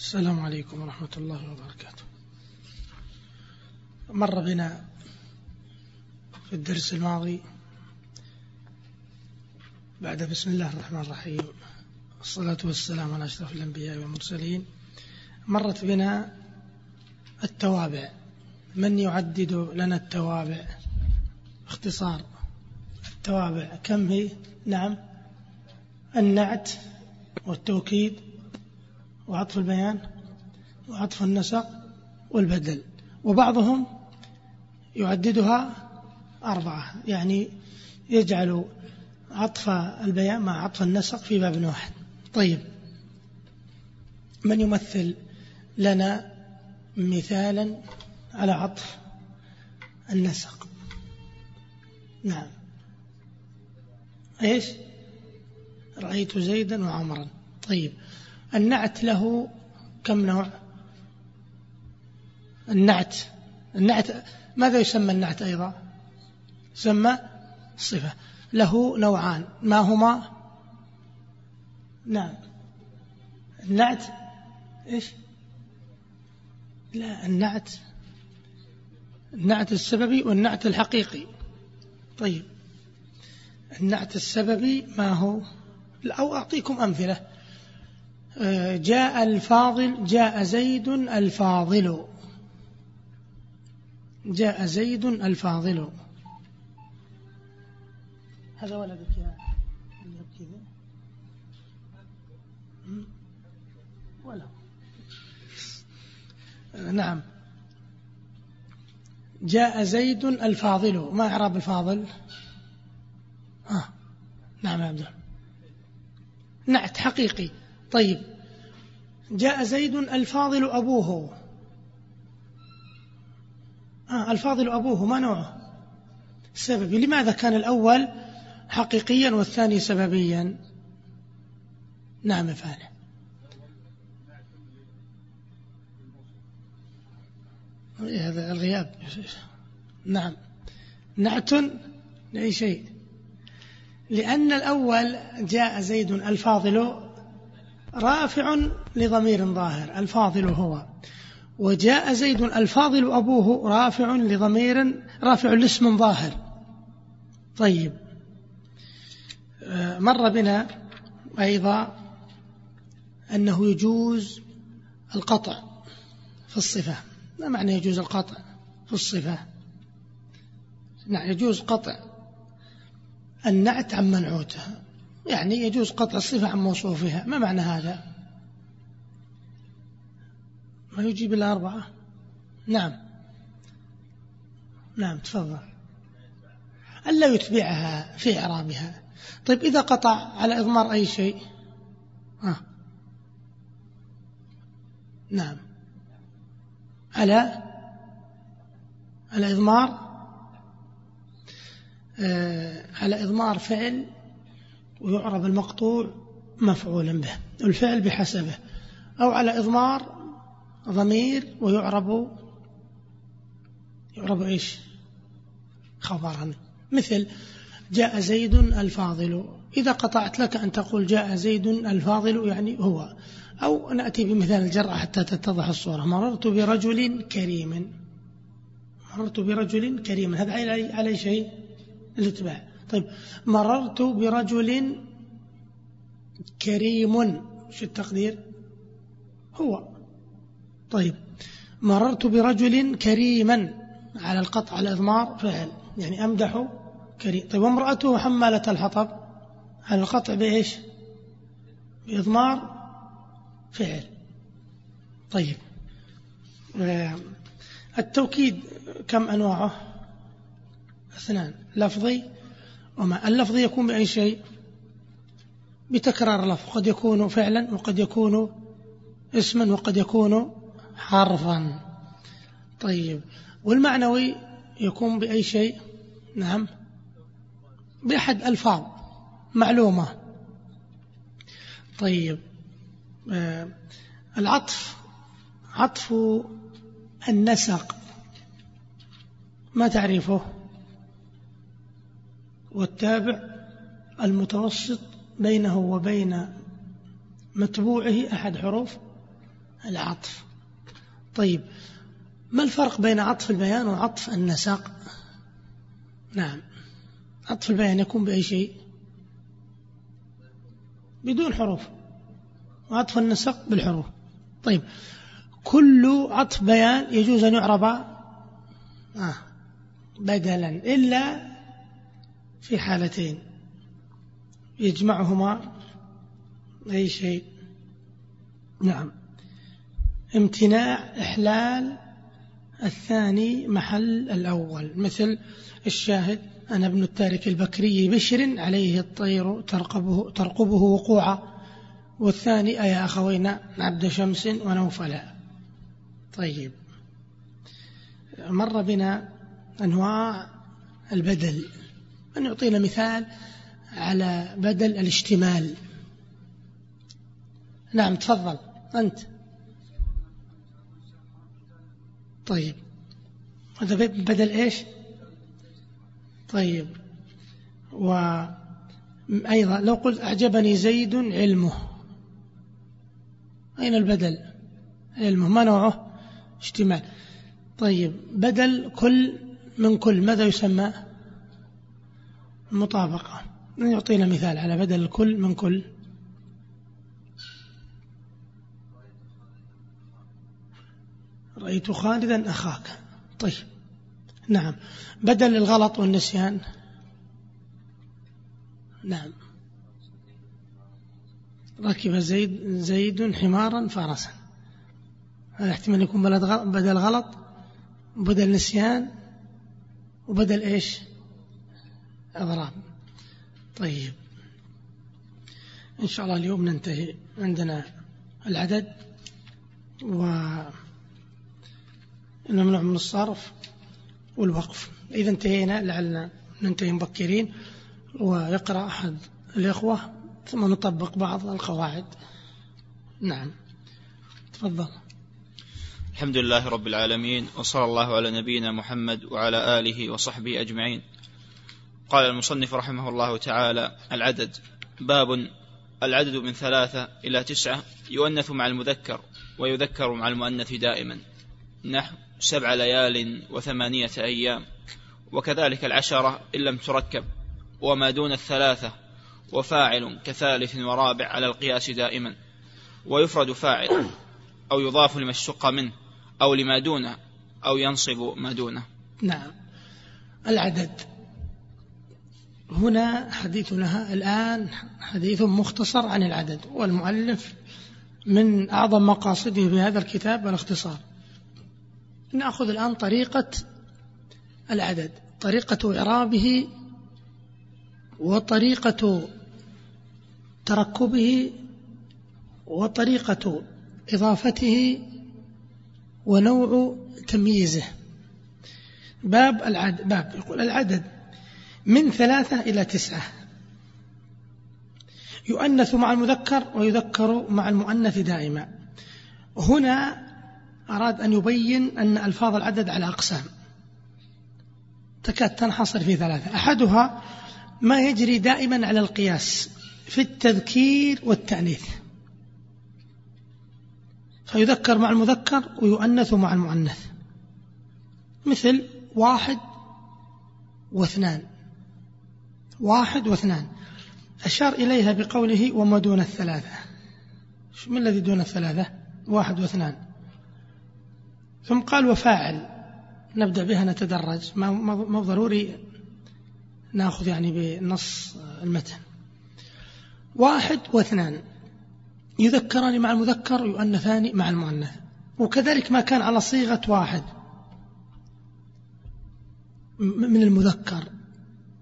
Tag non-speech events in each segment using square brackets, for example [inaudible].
السلام عليكم ورحمة الله وبركاته. مر بنا في الدرس الماضي بعد بسم الله الرحمن الرحيم الصلاة والسلام على أشرف الأنبياء والمرسلين. مرت بنا التوابع. من يعدد لنا التوابع؟ اختصار. التوابع كم هي؟ نعم. النعت والتوكيد وعطف البيان وعطف النسق والبدل. وبعضهم يعددها أربعة يعني يجعل عطف البيان مع عطف النسق في باب واحد. طيب من يمثل لنا مثالا على عطف النسق؟ نعم. إيش؟ رأيت زيدا وعمرا. طيب النعت له كم نوع؟ النعت. النعت ماذا يسمى النعت أيضا؟ يسمى صفة. له نوعان. ما هما؟ نعم. النعت إيش؟ لا النعت. النعت السببي والنعت الحقيقي. طيب. النعت السببي ما هو؟ أو أعطيكم أمثلة. جاء الفاضل جاء زيد الفاضل. جاء زيد الفاضل. هذا ولدك يا كذا. ولا. نعم. جاء زيد الفاضل. ما إعراب الفاضل؟ آه. نعم يا عبد نعت حقيقي. طيب. جاء زيد الفاضل أبوه. آه الفاضل أبوه ما نوعه؟ سببي. لماذا كان الأول حقيقيا والثاني سببيا؟ نعم فعلا. هذا الغياب. نعم. نعت لأي شيء. لأن الأول جاء زيد الفاضل رافع لضمير ظاهر الفاضل هو. وجاء زيد الفاضل أبوه رافع لضمير رافع لاسم ظاهر. طيب. مر بنا أيضا أنه يجوز القطع في الصفة. ما معنى يجوز القطع في الصفة؟ نعم يجوز قطع. النعت عن منعوتها. يعني يجوز قطع الصفة عن موصوفها ما معنى هذا؟ ما يجيب الأربعة نعم. نعم تفضل. ألا يتبعها في إعرابها. طيب إذا قطع على إضمار أي شيء؟ آه. نعم. على؟ على إضمار؟ آه على إضمار فعل ويعرب المقطوع مفعولا به الفعل بحسبه أو على إضمار ضمير ويعرب يعرب إيش؟ خبرا. مثل جاء زيد الفاضل. إذا قطعت لك أن تقول جاء زيد الفاضل يعني هو. أو نأتي بمثال الجرع حتى تتضح الصورة. مررت برجل كريم. مررت برجل كريم. هذا على شيء؟ الاتباع. طيب مررت برجل كريم شو التقدير؟ هو. طيب مررت برجل كريما على القطع على الإضمار فعل يعني أمدح كريم. طيب وامرأته حمالة الحطب على القطع بإيش؟ بإضمار فعل. طيب آه، التوكيد كم أنواعه؟ اثنان. لفظي وما اللفظ يكون بأي شيء بتكرار اللفظ. قد يكون فعلا وقد يكون اسما وقد يكون حرفا. طيب والمعنوي يكون بأي شيء؟ نعم بأحد ألفاظ معلومة. طيب آه العطف عطف النسق. ما تعرفه والتابع المتوسط بينه وبين متبوعه أحد حروف العطف. طيب ما الفرق بين عطف البيان وعطف النسق نعم عطف البيان يكون بأي شيء؟ بدون حروف وعطف النسق بالحروف. طيب كل عطف بيان يجوز أن يعرب آه بدلا إلا في حالتين. يجمعهما أي شيء. نعم. امتناع إحلال الثاني محل الأول. مثل الشاهد أنا ابن التارك البكري بشر عليه الطير ترقبه, ترقبه وقوعا والثاني أي أخوينا عبد شمس ونوفلا طيب. مر بنا أنواع البدل. أن يعطينا مثال على بدل الاشتمال. نعم تفضل. أنت. طيب. هذا بدل إيش؟ طيب. وأيضا لو قلت أعجبني زيد علمه. أين البدل؟ علمه. ما نوعه؟ اشتمال. طيب. بدل كل من كل. ماذا يسمى؟ مطابقة. يعطينا مثال على بدل الكل من كل. رأيت خالدا أخاك. طيب. نعم. بدل الغلط والنسيان. نعم. ركب زيد زيد حمارا فرسا. هذا احتمال يكون بدل غلط وبدل نسيان وبدل إيش؟ اضراب طيب. إن شاء الله اليوم ننتهي. عندنا العدد و الممنوع من الصرف والوقف. إذا انتهينا لعلنا ننتهي مبكرين ويقرأ أحد الإخوة ثم نطبق بعض القواعد. نعم. تفضل. الحمد لله رب العالمين وصلى الله على نبينا محمد وعلى آله وصحبه أجمعين. قال المصنف رحمه الله تعالى العدد باب العدد من ثلاثة إلى تسعة يؤنث مع المذكر ويذكر مع المؤنث دائما. نحو سبع ليال وثمانية أيام. وكذلك العشرة إن لم تركب. وما دون الثلاثة. وفاعل كثالث ورابع على القياس دائما. ويفرد فاعل أو يضاف لما اشتق منه أو لما دونه أو ينصب ما دونه. نعم. العدد. هنا حديثنا الآن حديث مختصر عن العدد والمؤلف من أعظم مقاصده بهذا الكتاب الاختصار. نأخذ الآن طريقة العدد طريقة إعرابه وطريقة تركبه وطريقة إضافته ونوع تمييزه. باب العدد باب يقول العدد. من ثلاثة إلى تسعة. يؤنث مع المذكر ويذكر مع المؤنث دائما. هنا أراد أن يبين أن ألفاظ العدد على أقسام. تكاد تنحصر في ثلاثة. أحدها ما يجري دائما على القياس في التذكير والتأنيث. فيذكر مع المذكر ويؤنث مع المؤنث. مثل واحد واثنان. واحد واثنان. أشار إليها بقوله وما دون الثلاثة. ما الذي دون الثلاثة؟ واحد واثنان. ثم قال وفاعل. نبدأ بها نتدرج. ما ما ضروري نأخذ يعني بنص المتن. واحد واثنان. يذكران مع المذكر ويؤنثان مع المؤنث. وكذلك ما كان على صيغة واحد. من المذكر.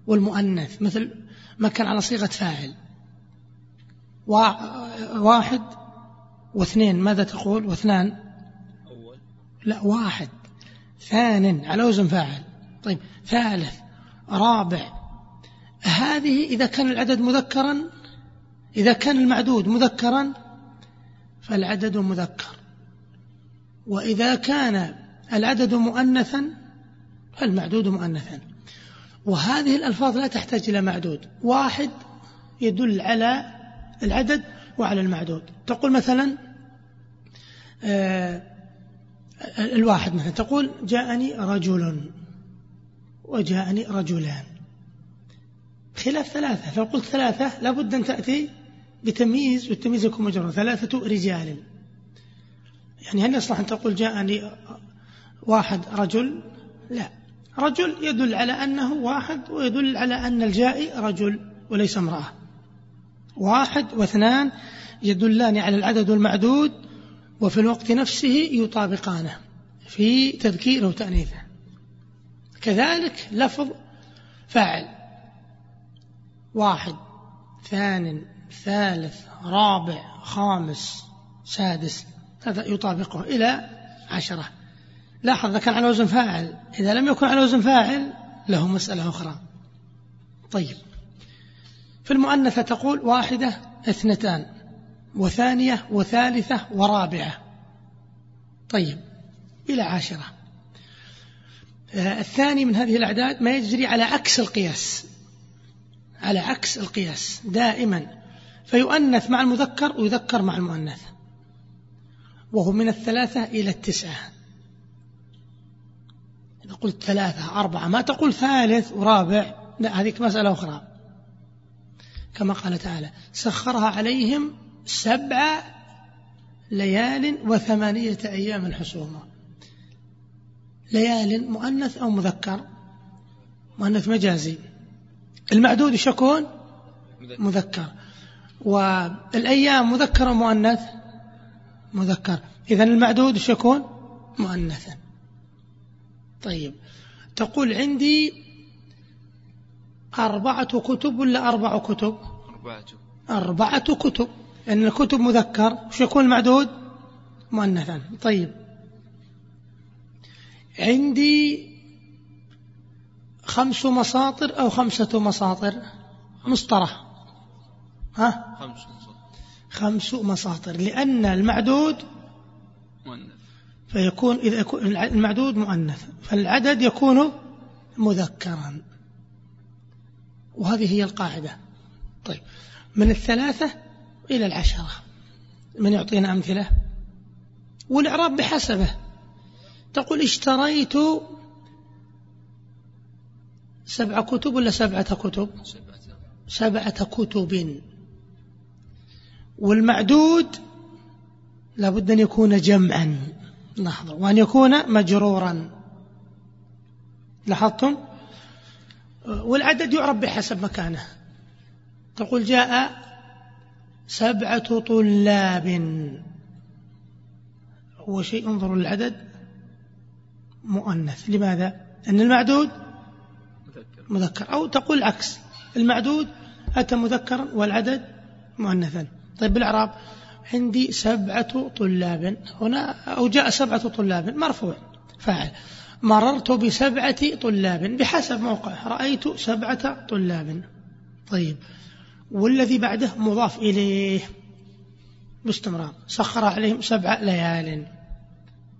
والمؤنث مثل ما كان على صيغة فاعل. واحد واثنين ماذا تقول؟ واثنان. لا واحد. ثان على وزن فاعل. طيب ثالث رابع. هذه إذا كان العدد مذكرا إذا كان المعدود مذكرا فالعدد مذكر. وإذا كان العدد مؤنثا فالمعدود مؤنثا. وهذه الألفاظ لا تحتاج إلى معدود. واحد يدل على العدد وعلى المعدود. تقول مثلا آه، الواحد مثلا تقول جاءني رجل وجاءني رجلان. خلاف ثلاثة. لو قلت ثلاثة لابد أن تأتي بتمييز والتمييز يكون مجرد ثلاثة رجال. يعني هل يصلح أن تقول جاءني واحد رجل؟ لا. رجل يدل على أنه واحد ويدل على أن الجائي رجل وليس امرأة. واحد واثنان يدلان على العدد المعدود وفي الوقت نفسه يطابقانه في تذكيره وتأنيثه كذلك لفظ فاعل. واحد ثان ثالث رابع خامس سادس هذا يطابقه إلى عشرة. لاحظ كان على وزن فاعل. إذا لم يكن على وزن فاعل له مسألة أخرى. طيب. في المؤنثة تقول واحدة اثنتان وثانية وثالثة ورابعة. طيب. إلى عاشرة. آه، الثاني من هذه الأعداد ما يجري على عكس القياس. على عكس القياس دائما. فيؤنث مع المذكر ويذكر مع المؤنث. وهو من الثلاثة إلى التسعة. قلت ثلاثة أربعة ما تقول ثالث ورابع لا هذه مسألة أخرى. كما قال تعالى سخرها عليهم سبع ليال وثمانية أيام حسوما. ليال مؤنث أو مذكر؟ مؤنث مجازي. المعدود يكون؟ مذكر. والأيام مذكر ومؤنث مذكر. إذا المعدود يكون؟ مؤنثا. طيب. تقول عندي أربعة كتب ولا أربع كتب؟ أربعة. أربعة كتب. لأن الكتب مذكر. وش يكون المعدود مؤنثا. طيب. عندي خمس مساطر أو خمسة مساطر مسطرة. ها؟ خمس مساطر خمس مساطر لأن المعدود مؤنث. فيكون إذا يكون المعدود مؤنث فالعدد يكون مذكرا. وهذه هي القاعدة. طيب من الثلاثة إلى العشرة. من يعطينا أمثلة؟ والإعراب بحسبه. تقول اشتريت سبع كتب ولا سبعة كتب؟ سبعة سبعة كتب. والمعدود لابد أن يكون جمعا. لاحظوا وأن يكون مجرورا. لاحظتم؟ والعدد يعرف بحسب مكانه. تقول جاء سبعة طلاب. هو شيء انظروا للعدد. مؤنث. لماذا؟ أن المعدود مذكر. مذكر. أو تقول العكس المعدود أتى مذكرا والعدد مؤنثا. طيب بالإعراب عندي سبعة طلاب. هنا أو جاء سبعة طلاب. مرفوع. فاعل. مررت بسبعة طلاب. بحسب موقع. رأيت سبعة طلاب. طيب. والذي بعده مضاف إليه. باستمرار. سخر عليهم سبع ليال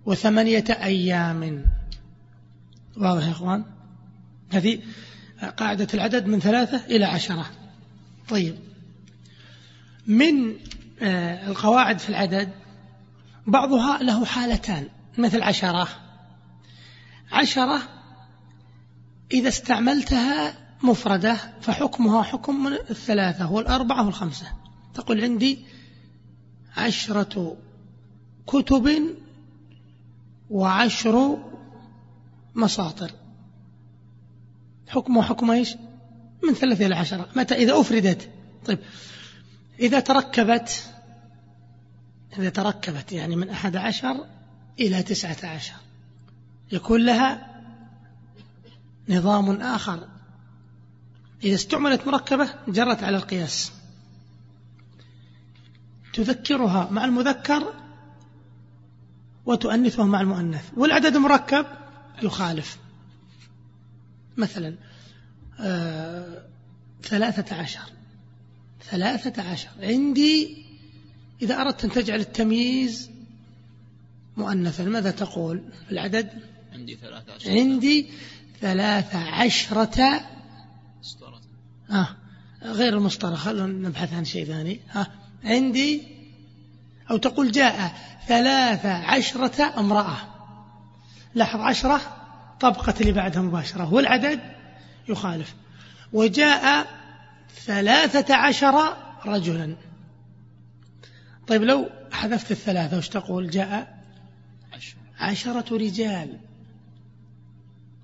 وثمانية أيام. واضح يا إخوان؟ هذه قاعدة العدد من ثلاثة إلى عشرة. طيب. من القواعد في العدد بعضها له حالتان مثل عشرة. عشرة إذا استعملتها مفردة فحكمها حكم الثلاثة والأربعة والخمسة. تقول عندي عشرة كتب وعشر مساطر حكمه حكم إيش؟ من ثلاثة إلى عشرة. متى؟ إذا أفردت. طيب إذا تركبت إذا تركبت يعني من أحد عشر إلى تسعة عشر يكون لها نظام آخر. إذا استعملت مركبة جرت على القياس. تذكرها مع المذكر وتؤنثها مع المؤنث. والعدد المركب يخالف. مثلا آه ثلاثة عشر. ثلاثة عشر. عندي إذا أردت أن تجعل التمييز مؤنثا ماذا تقول؟ في العدد؟ عندي ثلاثة عشر عندي ثلاثة عشرة. مسطرة. آه غير المسطرة خلونا نبحث عن شيء ثاني. ها عندي أو تقول جاء ثلاث عشرة امرأة. لاحظ عشرة طبقة اللي بعدها مباشرة والعدد يخالف. وجاء ثلاثة عشر رجلا. طيب لو حذفت الثلاثة وش تقول؟ جاء عشرة رجال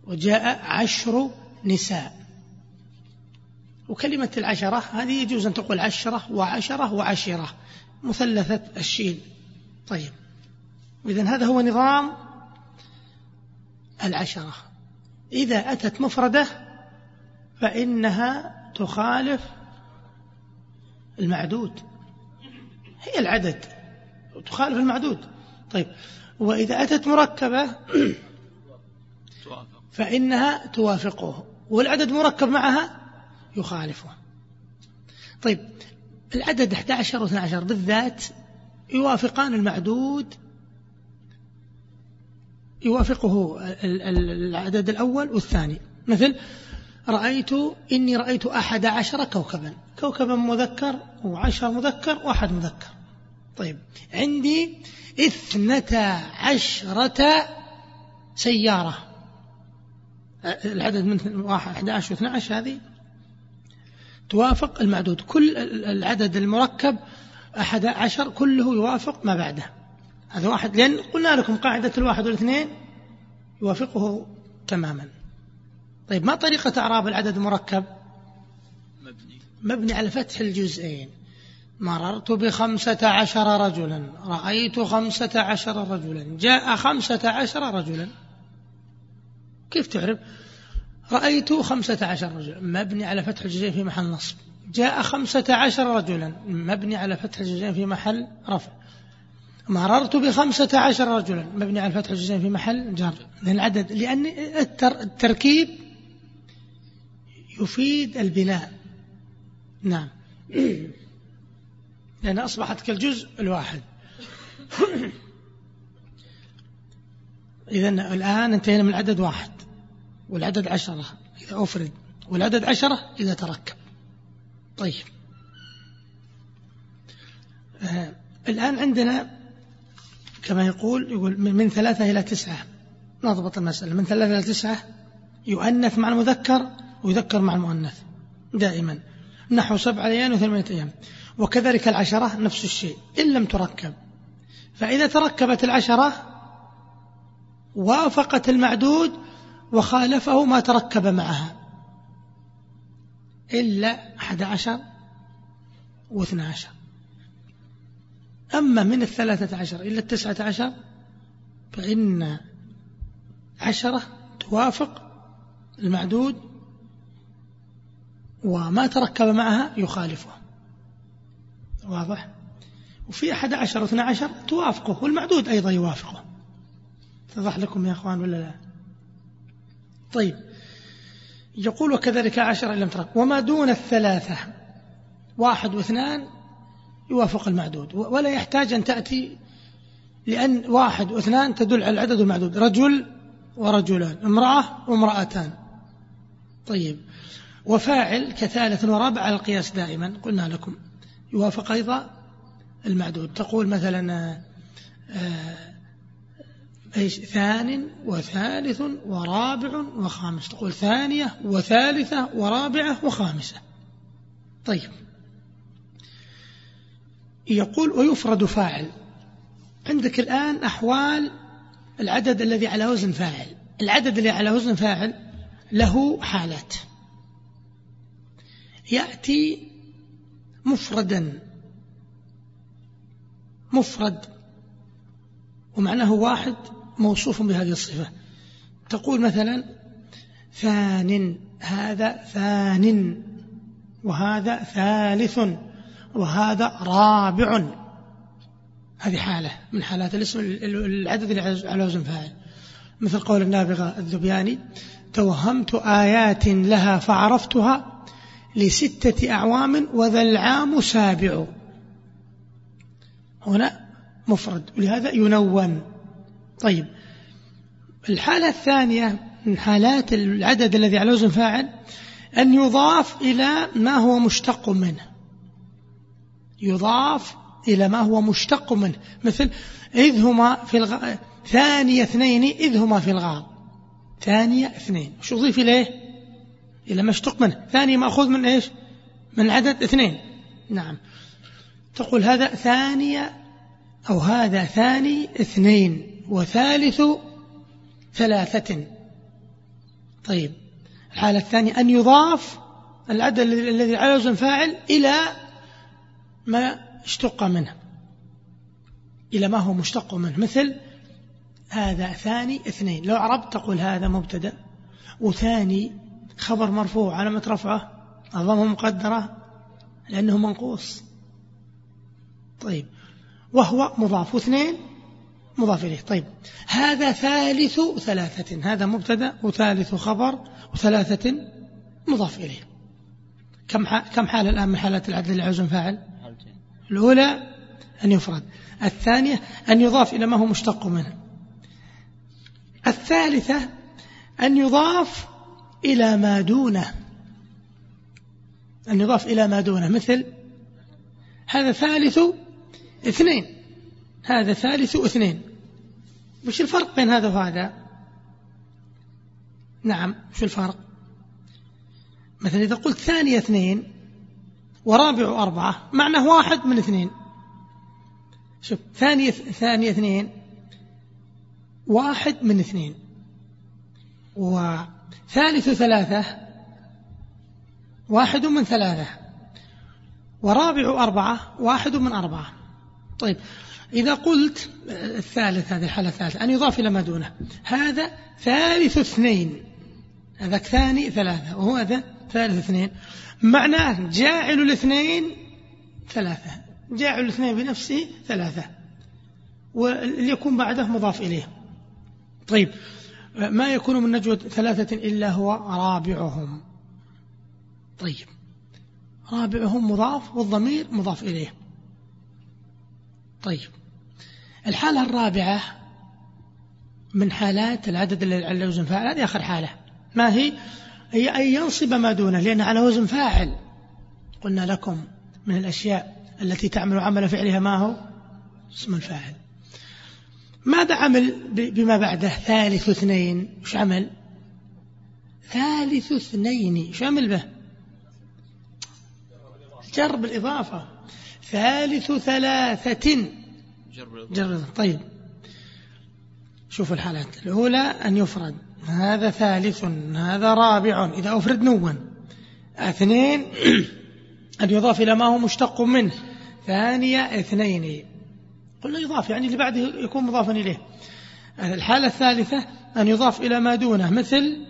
وجاء عشر نساء. وكلمة العشرة هذه يجوز أن تقول عشرة وعشرة وعشرة مثلثة الشين. طيب إذا هذا هو نظام العشرة. إذا أتت مفردة فإنها تخالف المعدود. هي العدد تخالف المعدود. طيب وإذا أتت مركبة فإنها توافقه والعدد مركب معها يخالفه. طيب العدد 11 و 12 بالذات يوافقان المعدود يوافقه العدد الأول والثاني. مثل رأيت إني رأيت أحد عشر كوكبا. كوكبا مذكر وعشر مذكر وأحد مذكر. طيب عندي اثنتا عشرة سيارة. العدد من واحد 11 و 12 هذه. توافق المعدود. كل العدد المركب أحد عشر كله يوافق ما بعده. هذا واحد لأن قلنا لكم قاعدة الواحد والاثنين يوافقه تماما. طيب ما طريقة أعراب العدد المركب؟ مبني. مبني على فتح الجزئين. مررت بخمسة عشر رجلا رأيت خمسة عشر رجلا جاء خمسة عشر رجلا. كيف تعرف؟ رأيت خمسة عشر رجلا مبني على فتح الجزئين في محل نصب. جاء خمسة عشر رجلا مبني على فتح الجزئين في محل رفع. مررت بخمسة عشر رجلا مبني على فتح الجزئين في محل جر. لأن العدد لأن التركيب يفيد البناء. نعم. [coughs] لأن أصبحت كالجزء الواحد. إذا الآن انتهينا من العدد واحد والعدد عشرة إذا أفرد والعدد عشرة إذا تركب. طيب. آه الآن عندنا كما يقول يقول من ثلاثة إلى تسعة. نضبط المسألة. من ثلاثة إلى تسعة يؤنث مع المذكر ويذكر مع المؤنث دائما. نحو سبع أيام وثمانية أيام. وكذلك العشرة نفس الشيء إن لم تركب. فإذا تركبت العشرة وافقت المعدود وخالفه ما تركب معها. إلا أحد عشر واثنى عشر. أما من الثلاثة عشر إلى التسعة عشر فإن عشرة توافق المعدود وما تركب معها يخالفه. واضح؟ وفي أحد عشر واثنى عشر توافقه والمعدود أيضا يوافقه. اتضح لكم يا أخوان ولا لا؟ طيب. يقول وكذلك عشر إن لم ترك وما دون الثلاثة واحد واثنان يوافق المعدود. ولا يحتاج أن تأتي لأن واحد واثنان تدل على العدد المعدود. رجل ورجلان امرأة وامرأتان. طيب. وفاعل كثالث ورابع على القياس دائما. قلنا لكم. يوافق أيضا المعدود. تقول مثلا آه إيش؟ ثان وثالث ورابع وخامس. تقول ثانية وثالثة ورابعة وخامسة. طيب. يقول ويفرد فاعل. عندك الآن أحوال العدد الذي على وزن فاعل. العدد الذي على وزن فاعل له حالات. يأتي مفردا. مفرد. ومعناه واحد موصوف بهذه الصفة. تقول مثلا ثان هذا ثان وهذا ثالث وهذا رابع. هذه حالة من حالات الاسم العدد على وزن فاعل. مثل قول النابغة الذبياني توهمت آيات لها فعرفتها لستة أعوام وذا العام سابع. هنا مفرد ولهذا ينون. طيب الحالة الثانية من حالات العدد الذي على وزن فاعل أن يضاف إلى ما هو مشتق منه. يضاف إلى ما هو مشتق منه. مثل إذ هما في الغ... ثاني اثنين إذ هما في الغار. ثانية اثنين. وش أضيف إليه؟ إلى ما اشتق منه. ثاني مأخوذ من إيش؟ من عدد اثنين. نعم. تقول هذا ثانية أو هذا ثاني اثنين وثالث ثلاثة. طيب. الحالة الثانية أن يضاف العدد الذي على وزن فاعل إلى ما اشتق منه. إلى ما هو مشتق منه. مثل هذا ثاني اثنين. لو عربت تقول هذا مبتدأ وثاني خبر مرفوع علامة رفعه الضمة مقدرة لأنه منقوص. طيب. وهو مضاف. واثنين مضاف إليه. طيب. هذا ثالث ثلاثة. هذا مبتدأ وثالث خبر وثلاثة مضاف إليه. كم كم حالة الآن من حالات العدل العزم فاعل؟ الأولى أن يفرد. الثانية أن يضاف إلى ما هو مشتق منه. الثالثة أن يضاف إلى ما دونه. أن يضاف إلى ما دونه. مثل هذا ثالث اثنين. هذا ثالث اثنين. وش الفرق بين هذا وهذا؟ نعم شو الفرق؟ مثلا إذا قلت ثاني اثنين ورابع أربعة معناه واحد من اثنين. شوف ثاني ثاني اثنين واحد من اثنين. وثالث ثلاثة واحد من ثلاثة ورابع أربعة واحد من أربعة. طيب إذا قلت الثالث هذه الحالة الثالثة أن يضاف إلى ما دونه. هذا ثالث اثنين. هذاك ثاني ثلاثة وهو هذا ثالث اثنين. معناه جاعل الاثنين ثلاثة. جاعل الاثنين بنفسه ثلاثة وليكون بعده مضاف إليه. طيب ما يكون من نجوى ثلاثة إلا هو رابعهم. طيب. رابعهم مضاف والضمير مضاف إليه. طيب. الحالة الرابعة من حالات العدد على وزن فاعل هذه آخر حالة. ما هي؟ هي أن ينصب ما دونه لأن على وزن فاعل قلنا لكم من الأشياء التي تعمل عمل فعلها ما هو؟ اسم الفاعل. ماذا عمل بما بعده؟ ثالث اثنين. وش عمل؟ ثالث اثنين. وش عمل به؟ جر بالإضافة ثالث ثلاثة. جر طيب. شوف الحالات. الأولى أن يفرد. هذا ثالث هذا رابع. إذا أفرد نون اثنين [clears throat] أن يضاف إلى ما هو مشتق منه. ثانية اثنين. قلنا يضاف يعني اللي بعده يكون مضافا إليه. الحالة الثالثة أن يضاف إلى ما دونه مثل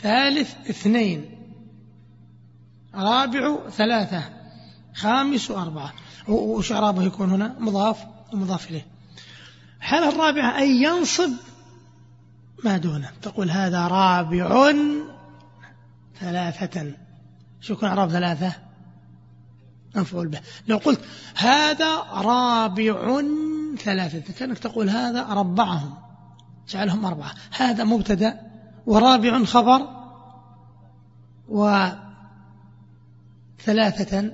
ثالث اثنين رابع ثلاثة خامس أربعة. وش إعرابه يكون هنا؟ مضاف ومضاف إليه. الحالة الرابعة أن ينصب ما دونه. تقول هذا رابع ثلاثة. شو يكون إعراب ثلاثة؟ مفعول به. لو قلت هذا رابع ثلاثة كأنك تقول هذا ربعهم جعلهم أربعة. هذا مبتدأ ورابع خبر وثلاثة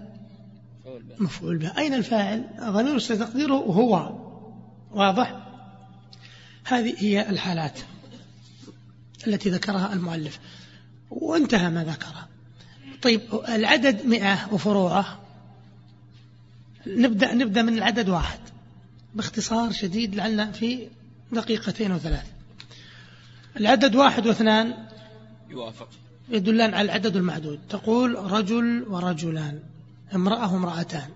مفعول به. أين الفاعل؟ ضمير تقديره هو. واضح؟ هذه هي الحالات التي ذكرها المؤلف. وانتهى ما ذكره طيب العدد مئة وفروعه. نبدأ نبدأ من العدد واحد. باختصار شديد لعلنا في دقيقتين وثلاث. العدد واحد واثنان يوافق. يدلان على العدد المعدود تقول رجل ورجلان امرأة وامرأتان.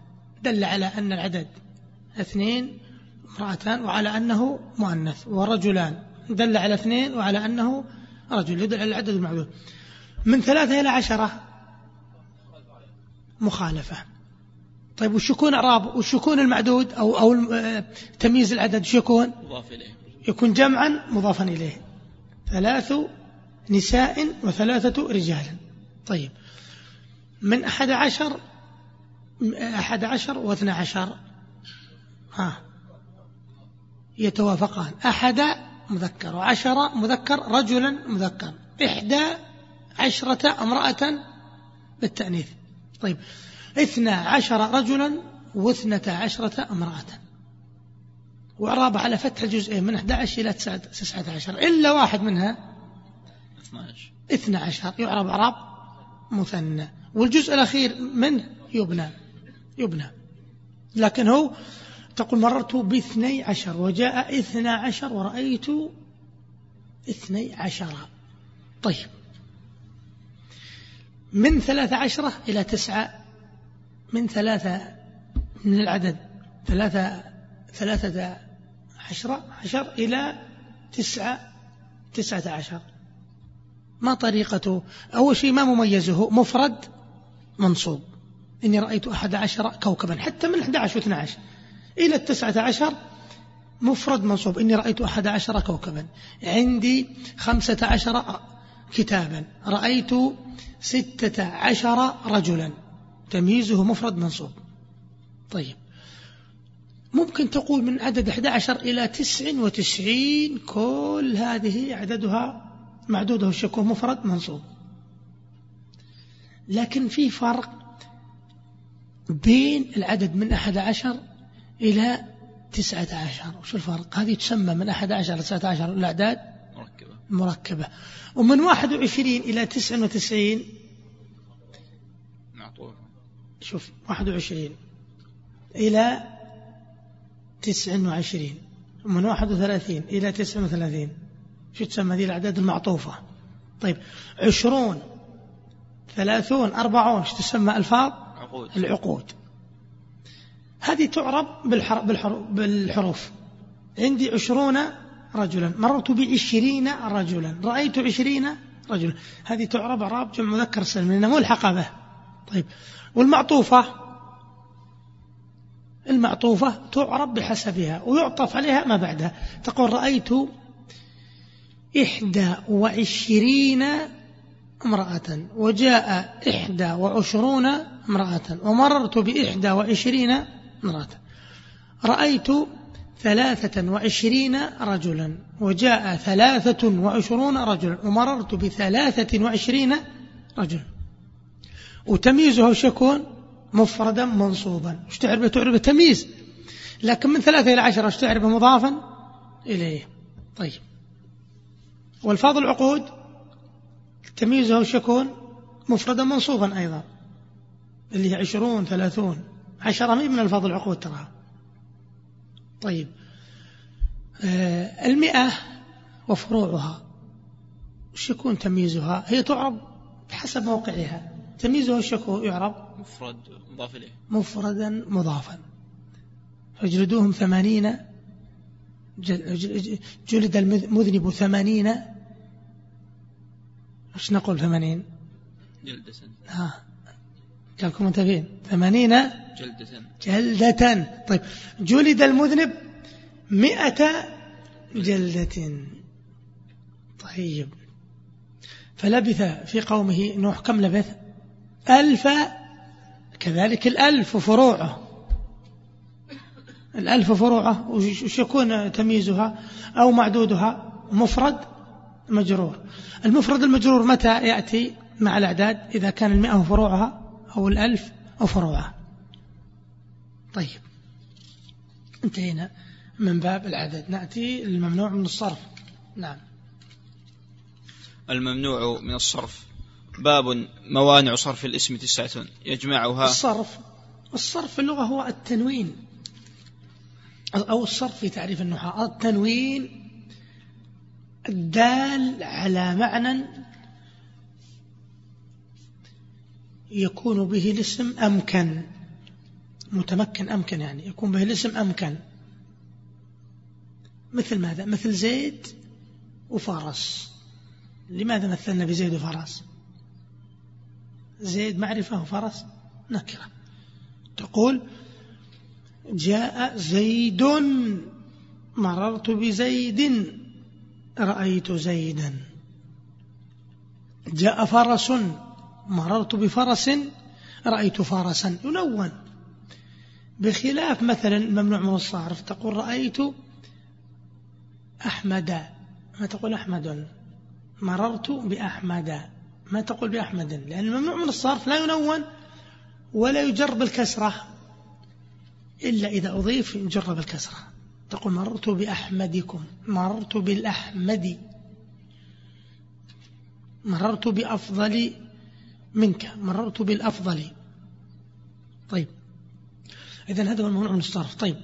دل على أن العدد اثنين امرأتان وعلى أنه مؤنث. ورجلان. دل على اثنين وعلى أنه رجل. يدل على العدد المعدود من ثلاثة إلى عشرة؟ مخالفة. طيب وش يكون إعراب؟ وش يكون المعدود؟ أو أو تمييز العدد وش يكون؟ مضاف إليه. يكون جمعا مضافا إليه. ثلاث نساء وثلاثة رجال. طيب من أحد عشر أحد عشر واثنى عشر. ها يتوافقان. أحد مذكر وعشرة مذكر رجلا مذكر. إحدى عشرة امرأة بالتأنيث. طيب اثنى عشر رجلا واثنتا عشرة امرأة. وإعراب على فتح الجزئين من 11 إلى 19 إلا واحد منها 12 12 يعرب إعراب مثنى. والجزء الأخير منه يبنى. يبنى. لكن هو تقول مررت باثني عشر وجاء اثنى عشر ورأيت اثني عشر. طيب. من ثلاثة عشرة إلى تسعة من ثلاثة من العدد ثلاثة ثلاثة عشرة عشر إلى تسعة تسعة عشر. ما طريقته؟ أول شيء ما مميزه مفرد منصوب. إني رأيت أحد عشر كوكبا حتى من 11 و 12 إلى التسعة عشر مفرد منصوب. إني رأيت أحد عشر كوكبا. عندي خمسة عشر كتابا. رأيت ستة عشر رجلا. تمييزه مفرد منصوب. طيب. ممكن تقول من عدد 11 إلى 99 كل هذه عددها معدوده الشكوه مفرد منصوب. لكن في فرق بين العدد من 11 إلى 19 وش الفرق؟ هذه تسمى من 11 إلى 19 الأعداد مركبة. مركبة. ومن 21 إلى 99 معطوف شوف 21 إلى 29 ومن 31 إلى 39 شو تسمى هذه الأعداد المعطوفة؟ طيب 20 30 40 شو تسمى ألفاظ؟ عقود. العقود. هذه تعرب بالحروف. عندي عشرون رجلا مررت بعشرين رجلا رأيت عشرين رجلا. هذه تعرب أعراب جمع مذكر سلم لأنها ملحقة به. طيب والمعطوفة. المعطوفة تعرب بحسبها ويعطف عليها ما بعدها. تقول رأيت إحدى وعشرين امرأة وجاء إحدى وعشرون امرأة ومررت بإحدى وعشرين امرأة. رأيت ثلاثة وعشرين رجلا وجاء ثلاثة وعشرون رجلا ومررت بثلاثة وعشرين رجلا. وتمييزه وش يكون مفردا منصوبا. وش تعرف تعرف تمييز لكن من ثلاثة إلى عشرة وش تعرف مضافا إليه؟ طيب. والفاظ العقود تمييزه وش يكون مفردا منصوبا أيضا. اللي هي عشرون ثلاثون عشرة من الفاظ العقود ترى. طيب. آه المئة وفروعها. وش يكون تمييزها؟ هي تعرب بحسب موقعها. تمييزها وش يكون يعرب؟ مفرد مضاف إليه. مفردا مضافا. فاجلدوهم ثمانين جلد المذنب ثمانين. وش نقول ثمانين؟ جلدة ها. كلكم منتبهين. ثمانين جلدة جلدة. طيب. جلد المذنب مئة جلدة. طيب. فلبث في قومه نوح. كم لبث؟ ألف كذلك الألف وفروعه الألف وفروعه وش يكون تمييزها؟ أو معدودها؟ مفرد مجرور. المفرد المجرور متى يأتي مع الأعداد؟ إذا كان المئة وفروعها أو الألف أو فروعها طيب. انتهينا من باب العدد نأتي الممنوع من الصرف. نعم. الممنوع من الصرف. باب موانع صرف الاسم تسعة. يجمعها الصرف. الصرف في اللغة هو التنوين. أو الصرف في تعريف النحاة. التنوين الدال على معنى يكون به الاسم أمكن. متمكن أمكن يعني. يكون به الاسم أمكن. مثل ماذا؟ مثل زيد وفارس لماذا مثلنا بزيد وفرس؟ زيد معرفة وفرس نكرة. تقول جاء زيد مررت بزيد. رأيت زيدا. جاء فرس مررت بفرس. رأيت فرسا ينون بخلاف مثلا ممنوع من الصارف تقول رأيت أحمد. ما تقول أحمد؟ مررت بأحمد. ما تقول بأحمد لأن الممنوع من الصرف لا ينون ولا يجر بالكسرة إلا إذا أضيف يجرب الكسرة. تقول مررت بأحمدكم مررت بالأحمد مررت بأفضل منك مررت بالأفضل. طيب إذا هذا هو الممنوع من الصرف. طيب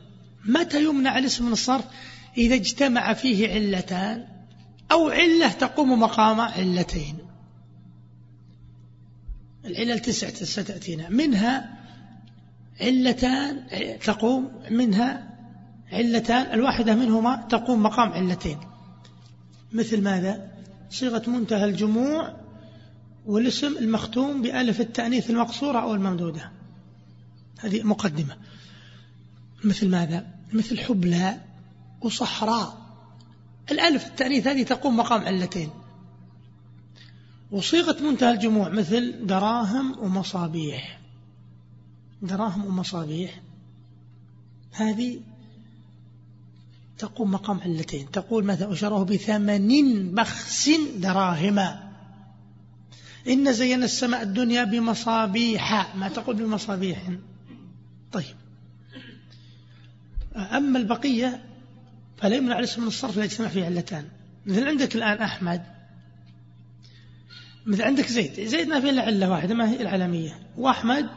متى يمنع الاسم من الصرف؟ إذا اجتمع فيه علتان أو علة تقوم مقام علتين. العلل تسعة ستأتينا. منها علتان تقوم منها علتان الواحدة منهما تقوم مقام علتين. مثل ماذا؟ صيغة منتهى الجموع والاسم المختوم بألف التأنيث المقصورة أو الممدودة. هذه مقدمة. مثل ماذا؟ مثل حبلى وصحراء. الألف التأنيث هذه تقوم مقام علتين. وصيغة منتهى الجموع مثل دراهم ومصابيح. دراهم ومصابيح. هذه تقوم مقام علتين. تقول مثلا أشره بثمن بخس دراهما. إن زينا السماء الدنيا بمصابيح. ما تقول بمصابيح. طيب. أما البقية فلا يمنع الاسم من الصرف لا يجتمع فيه علتان. مثل عندك الآن أحمد. مثل عندك زيد. زيد ما فيه إلا علة واحدة ما هي العلمية وأحمد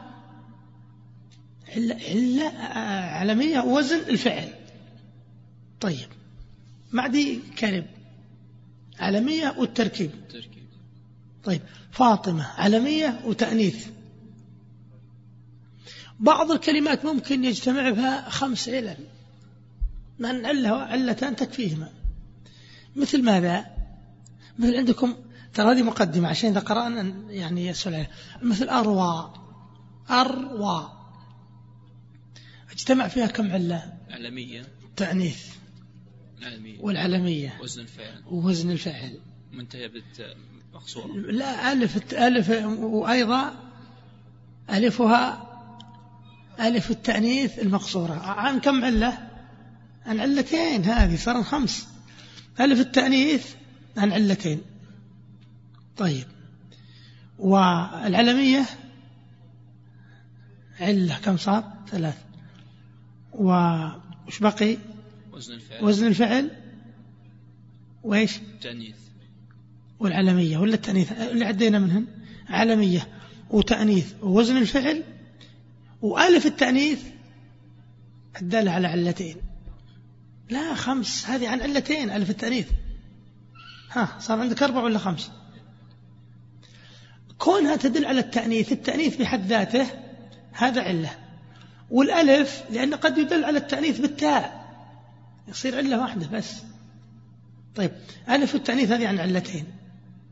علة, علة علمية وزن الفعل. طيب. معدي كلب علمية والتركيب. طيب. فاطمة علمية وتأنيث. بعض الكلمات ممكن يجتمع بها خمس علل. من علة علتان تكفيهما. مثل ماذا؟ مثل عندكم ترى هذه مقدمة عشان إذا قرأنا يعني يسأل عليها مثل أروى. أروى. اجتمع فيها كم علة؟ علمية تأنيث. العلمية. والعلمية. وزن الفعل. ووزن الفعل. بالتاء مقصورة لا ألف ألف وأيضا ألفها ألف التأنيث المقصورة. عن كم علة؟ عن علتين هذه صار خمس. ألف التأنيث عن علتين. طيب. والعلمية علة كم صار؟ ثلاث. وش بقي؟ وزن الفعل. وزن الفعل. وإيش؟ تأنيث. والعلمية. ولا التأنيث؟ اللي عدينا منهن علمية وتأنيث ووزن الفعل. وألف التأنيث الدالة على علتين. لا خمس. هذه عن علتين ألف التأنيث. ها صار عندك أربع ولا خمس؟ كونها تدل على التأنيث التأنيث بحد ذاته هذا علة. والألف لأنه قد يدل على التأنيث بالتاء. يصير علة واحدة بس. طيب ألف التأنيث هذه عن علتين.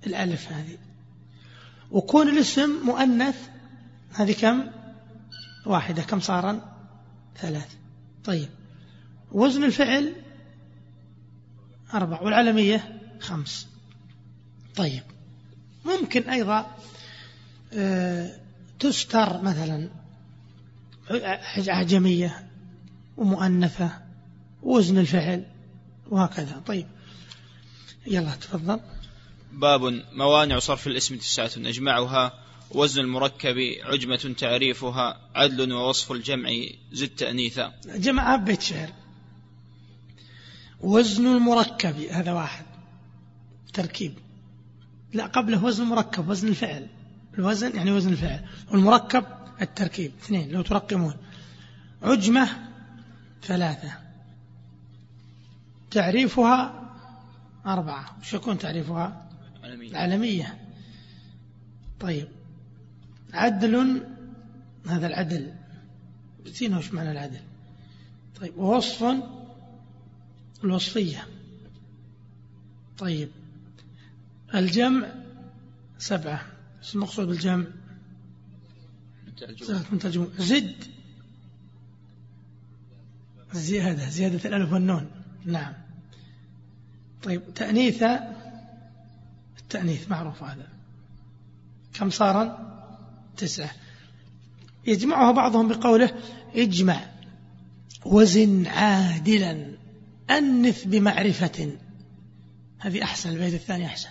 الألف هذه. وكون الاسم مؤنث هذه كم؟ واحدة. كم صارا ثلاث. طيب. وزن الفعل؟ أربع والعلمية؟ خمس. طيب. ممكن أيضا تستر مثلا عجمية ومؤنثة وزن الفعل وهكذا. طيب. يلا تفضل. باب موانع صرف الاسم تسعة أجمعها وزن المركب عجمة تعريفها. عدل ووصف الجمع زد تأنيثا. جمع بيت شعر. وزن المركب هذا واحد. تركيب. لا قبله وزن المركب وزن الفعل. الوزن يعني وزن الفعل. والمركب التركيب اثنين لو ترقمون. عجمة ثلاثة. تعريفها أربعة. وش يكون تعريفها؟ عالمية, العالمية. طيب. عدل هذا العدل. نسينا وش معنى العدل. طيب. ووصف الوصفية. طيب. الجمع سبعة. إيش المقصود بالجمع. من الجمع زد. الزيادة زيادة الألف والنون. نعم. طيب تأنيث. التأنيث معروف هذا. كم صار تسعة. يجمعها بعضهم بقوله اجمع. وزن عادلا. أنث بمعرفة. هذه أحسن البيت الثاني أحسن.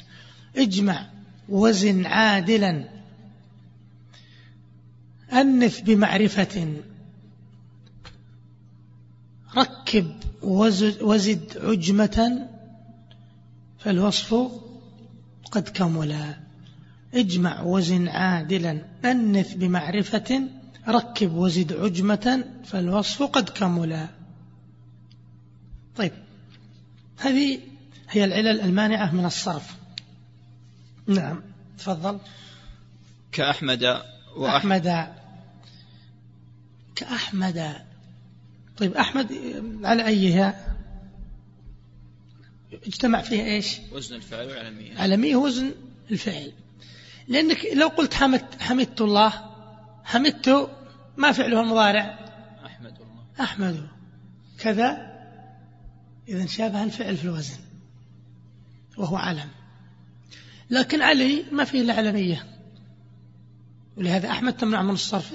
اجمع. وزن عادلا. أنف بمعرفة. ركب وزد عجمة. فالوصف قد كملا اجمع وزن عادلا. أنث بمعرفة. ركب وزد عجمة. فالوصف قد كملا طيب. هذه هي العلل المانعة من الصرف. نعم. تفضل. كأحمد وأحمد كأحمد. طيب أحمد على أيها اجتمع فيها إيش؟ وزن الفعل والعلمية علمية وزن الفعل. لأنك لو قلت حمد حمدت الله حمدت ما فعله المضارع؟ أحمد الله. أحمد. كذا. إذا شابه الفعل في الوزن وهو علم لكن علي ما فيه إلا علمية ولهذا أحمد تمنع من الصرف.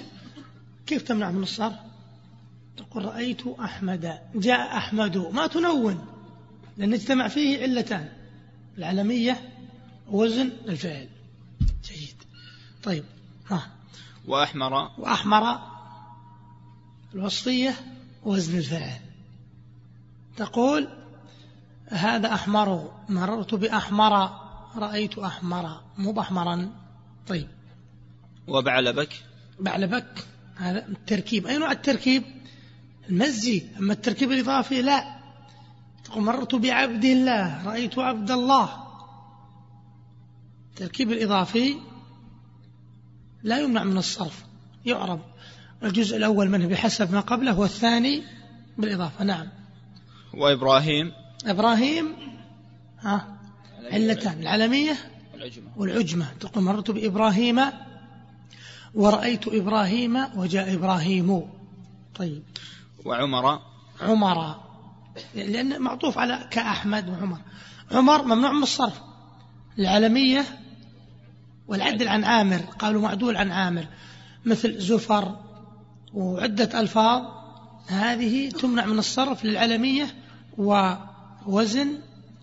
كيف تمنع من الصرف؟ تقول رأيت أحمد. جاء أحمد. ما تنون. لأن اجتمع فيه علتان. العلمية وزن الفعل. جيد. طيب ها. وأحمر. وأحمر الوصفية وزن الفعل. تقول هذا أحمر. مررت بأحمر. رأيت أحمر مو بأحمرا. طيب. وبعلبك؟ بعلبك. هذا التركيب. أي نوع التركيب؟ المزي. أما التركيب الإضافي لا. مررت بعبد الله. رأيت عبد الله. التركيب الإضافي لا يمنع من الصرف. يعرب. الجزء الأول منه بحسب ما قبله والثاني بالإضافة. نعم. وإبراهيم؟ إبراهيم. ها. علتان العلمية والعجمة والعجمة. تقول مررت بإبراهيم ورأيت إبراهيم وجاء إبراهيم. طيب. وعمر. عمر. لأن معطوف على كأحمد وعمر. عمر ممنوع من الصرف. العلمية والعدل عن عامر. قالوا معدول عن عامر. مثل زفر وعدة ألفاظ. هذه تمنع من الصرف للعلمية ووزن.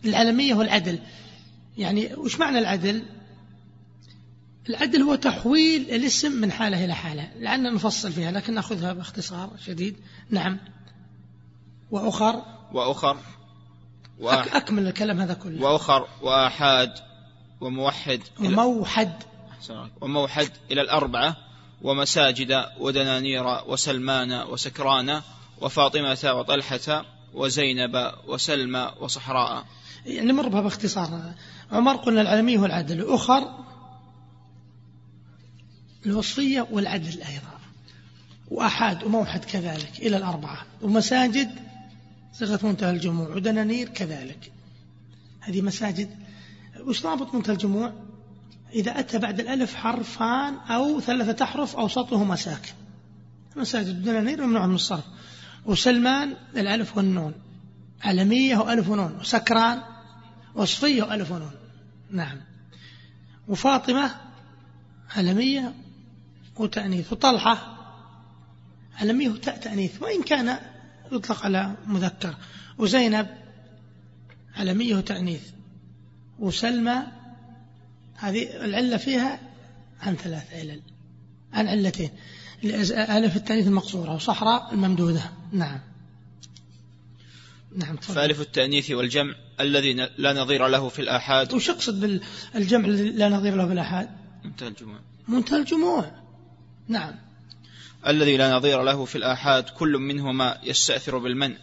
العلمية والعدل. يعني وش معنى العدل؟ العدل هو تحويل الاسم من حالة إلى حالة. لعلنا نفصل فيها لكن نأخذها باختصار شديد. نعم. وأخر. وأخر. وأح... أكمل الكلام هذا كله. وأخر. وآحاد. وموحد وموحد. وموحد إلى الأربعة. ومساجد. ودنانير. وسلمان. وسكران. وفاطمة وطلحة. وزينب. وسلمى. وصحراء. يعني نمر بها باختصار. عمر قلنا العلمية والعدل أخر الوصفية والعدل أيضا. وأحاد وموحد كذلك إلى الأربعة. ومساجد صيغة منتهى الجموع ودنانير كذلك. هذه مساجد. وش ضابط منتهى الجموع؟ إذا أتى بعد الألف حرفان أو ثلاثة أحرف أوسطهما ساكن مساجد الدنانير ممنوع من الصرف. وسلمان الألف والنون. علمية وألف ونون. وسكران وصفية وألف ونون. نعم وفاطمة علمية وتأنيث وطلحة علمية وتاء تأنيث وإن كان يطلق على مذكر وزينب علمية وتأنيث وسلمى هذه العلة فيها عن ثلاث علل عن علتين ألف التأنيث المقصورة وصحراء الممدودة نعم نعم فألف التأنيث والجمع الذي لا نظير له في الآحاد. وش يقصد بالجمع الذي لا نظير له في الآحاد؟ منتهى الجموع. منتهى الجموع. نعم. الذي لا نظير له في الآحاد كل منهما يستأثر بالمنع.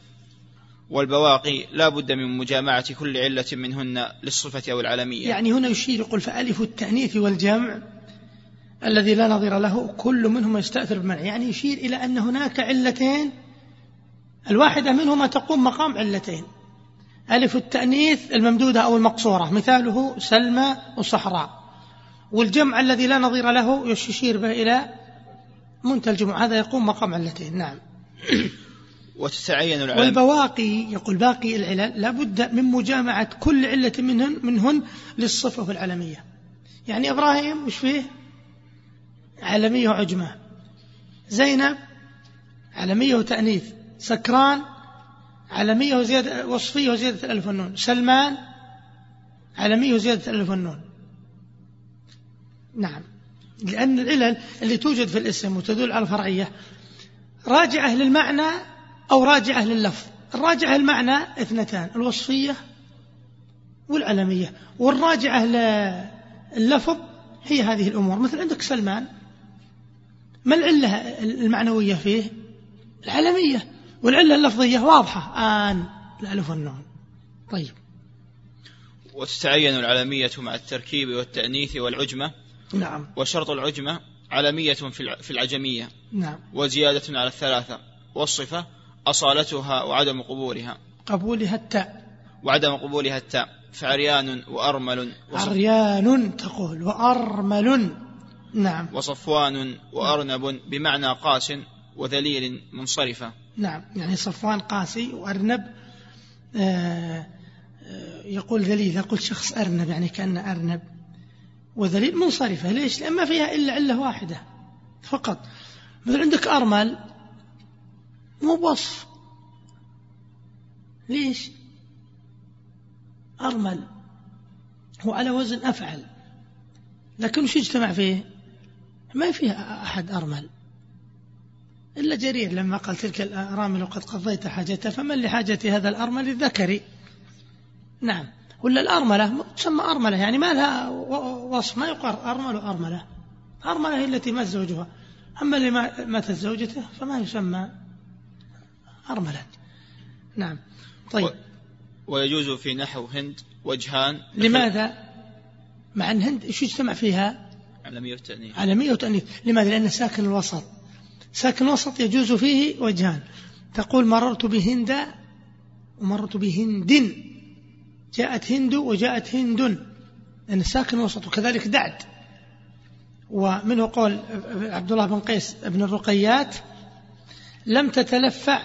والبواقي لا بد من مجامعة كل علة منهن للصفة أو العلمية يعني هنا يشير يقول فألف التأنيث والجمع الذي لا نظير له كل منهما يستأثر بالمنع. يعني يشير إلى أن هناك علتين الواحدة منهما تقوم مقام علتين. ألف التأنيث الممدودة أو المقصورة مثاله سلمى وصحراء. والجمع الذي لا نظير له يشير به إلى منتهى الجمع هذا يقوم مقام علتين نعم. [clears throat] وتتعين العلم. والبواقي يقول باقي العلل لابد من مجامعة كل علة منهن, منهن للصفة والعلمية يعني إبراهيم وش فيه؟ علمية وعجمة. زينب علمية وتأنيث. سكران علمية وزيادة وصفية وزيادة الألف والنون سلمان علمية وزيادة الألف والنون نعم. لأن العلل اللي توجد في الاسم وتدل على الفرعية راجعة للمعنى أو راجعة لللفظ. الراجعة المعنى اثنتان الوصفية والعلمية. والراجعة لللفظ هي هذه الأمور. مثل عندك سلمان ما العلة المعنوية فيه؟ العلمية. والعلة اللفظية واضحة. آن. الألف والنون. طيب. وتتعين العلمية مع التركيب والتأنيث والعجمة. نعم. وشرط العجمة علمية في العجمية. نعم. وزيادة على الثلاثة. والصفة أصالتها وعدم قبولها. قبولها التاء. وعدم قبولها التاء. فعريان وأرمل عريان تقول. وأرمل. نعم. وصفوان وأرنب بمعنى قاس وذليل منصرفة. نعم يعني صفوان قاسي وأرنب آه يقول ذليل يقول شخص أرنب يعني كأنه أرنب وذليل منصرفة ليش؟ لأن ما فيها إلا علة واحدة فقط. مثل عندك أرمل مو بوصف. ليش؟ أرمل هو على وزن أفعل لكن وش يجتمع فيه؟ ما فيه أحد أرمل. إلا جرير لما قال تلك الأرامل وقد قضيت حاجته فمن لحاجة هذا الأرمل الذكري نعم. ولا الأرملة؟ تسمى أرملة يعني ما لها وصف ما يقال أرمل وأرملة. أرملة هي التي مات زوجها. أما اللي ماتت زوجته فما يسمى أرملة. نعم. طيب. ويجوز في نحو هند وجهان. لماذا؟ مع أن هند إيش يجتمع فيها؟ علمية وتأنيث. علمية وتأنيث. لماذا؟ لأن ساكن الوسط. ساكن الوسط يجوز فيه وجهان. تقول مررت بهند ومررت بهند. جاءت هند وجاءت هند. لأن الساكن وسط وكذلك دعد. ومنه قول عبد الله بن قيس بن الرقيات لم تتلفع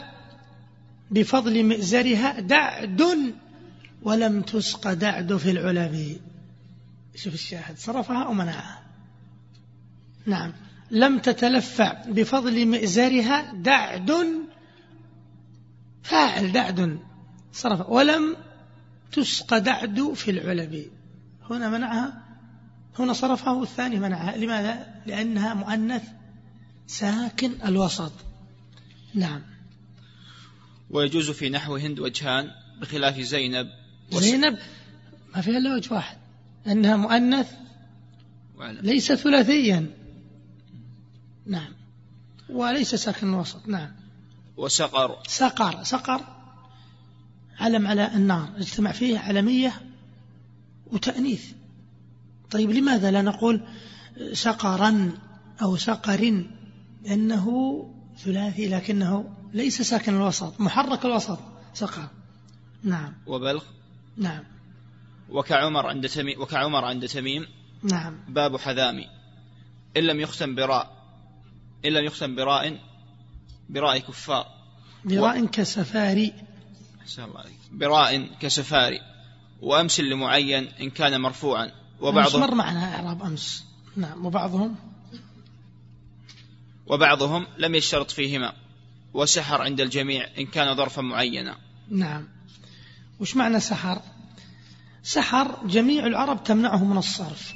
بفضل مئزرها دعد ولم تسق دعد في العلب شوف الشاهد صرفها أو منعها نعم. لم تتلفع بفضل مئزرها دعد فاعل دعد صرف ولم تسق دعد في العلب. هنا منعها هنا صرفها والثاني منعها. لماذا؟ لأنها مؤنث ساكن الوسط. نعم. ويجوز في نحو هند وجهان بخلاف زينب. زينب ما فيها إلا وجه واحد. أنها مؤنث ليس ثلاثيا. نعم. وليس ساكن الوسط نعم. وسقر. سقر سقر علم على النار اجتمع فيه علمية وتأنيث. طيب لماذا لا نقول سقرا أو سقر لأنه ثلاثي لكنه ليس ساكن الوسط محرك الوسط سقر. نعم. وبلغ. نعم. وكعمر عند تميم وكعمر عند تميم. نعم. باب حذامي. إن لم يختم براء. إن لم يختم براء براء كفار. براء و... كسفاري الله براء كسفاري. وأمس لمعين إن كان مرفوعا. وبعضهم مر معنا إعراب أمس. نعم وبعضهم؟ وبعضهم لم يشترط فيهما. وسحر عند الجميع إن كان ظرفا معينا. نعم. وش معنى سحر؟ سحر جميع العرب تمنعه من الصرف.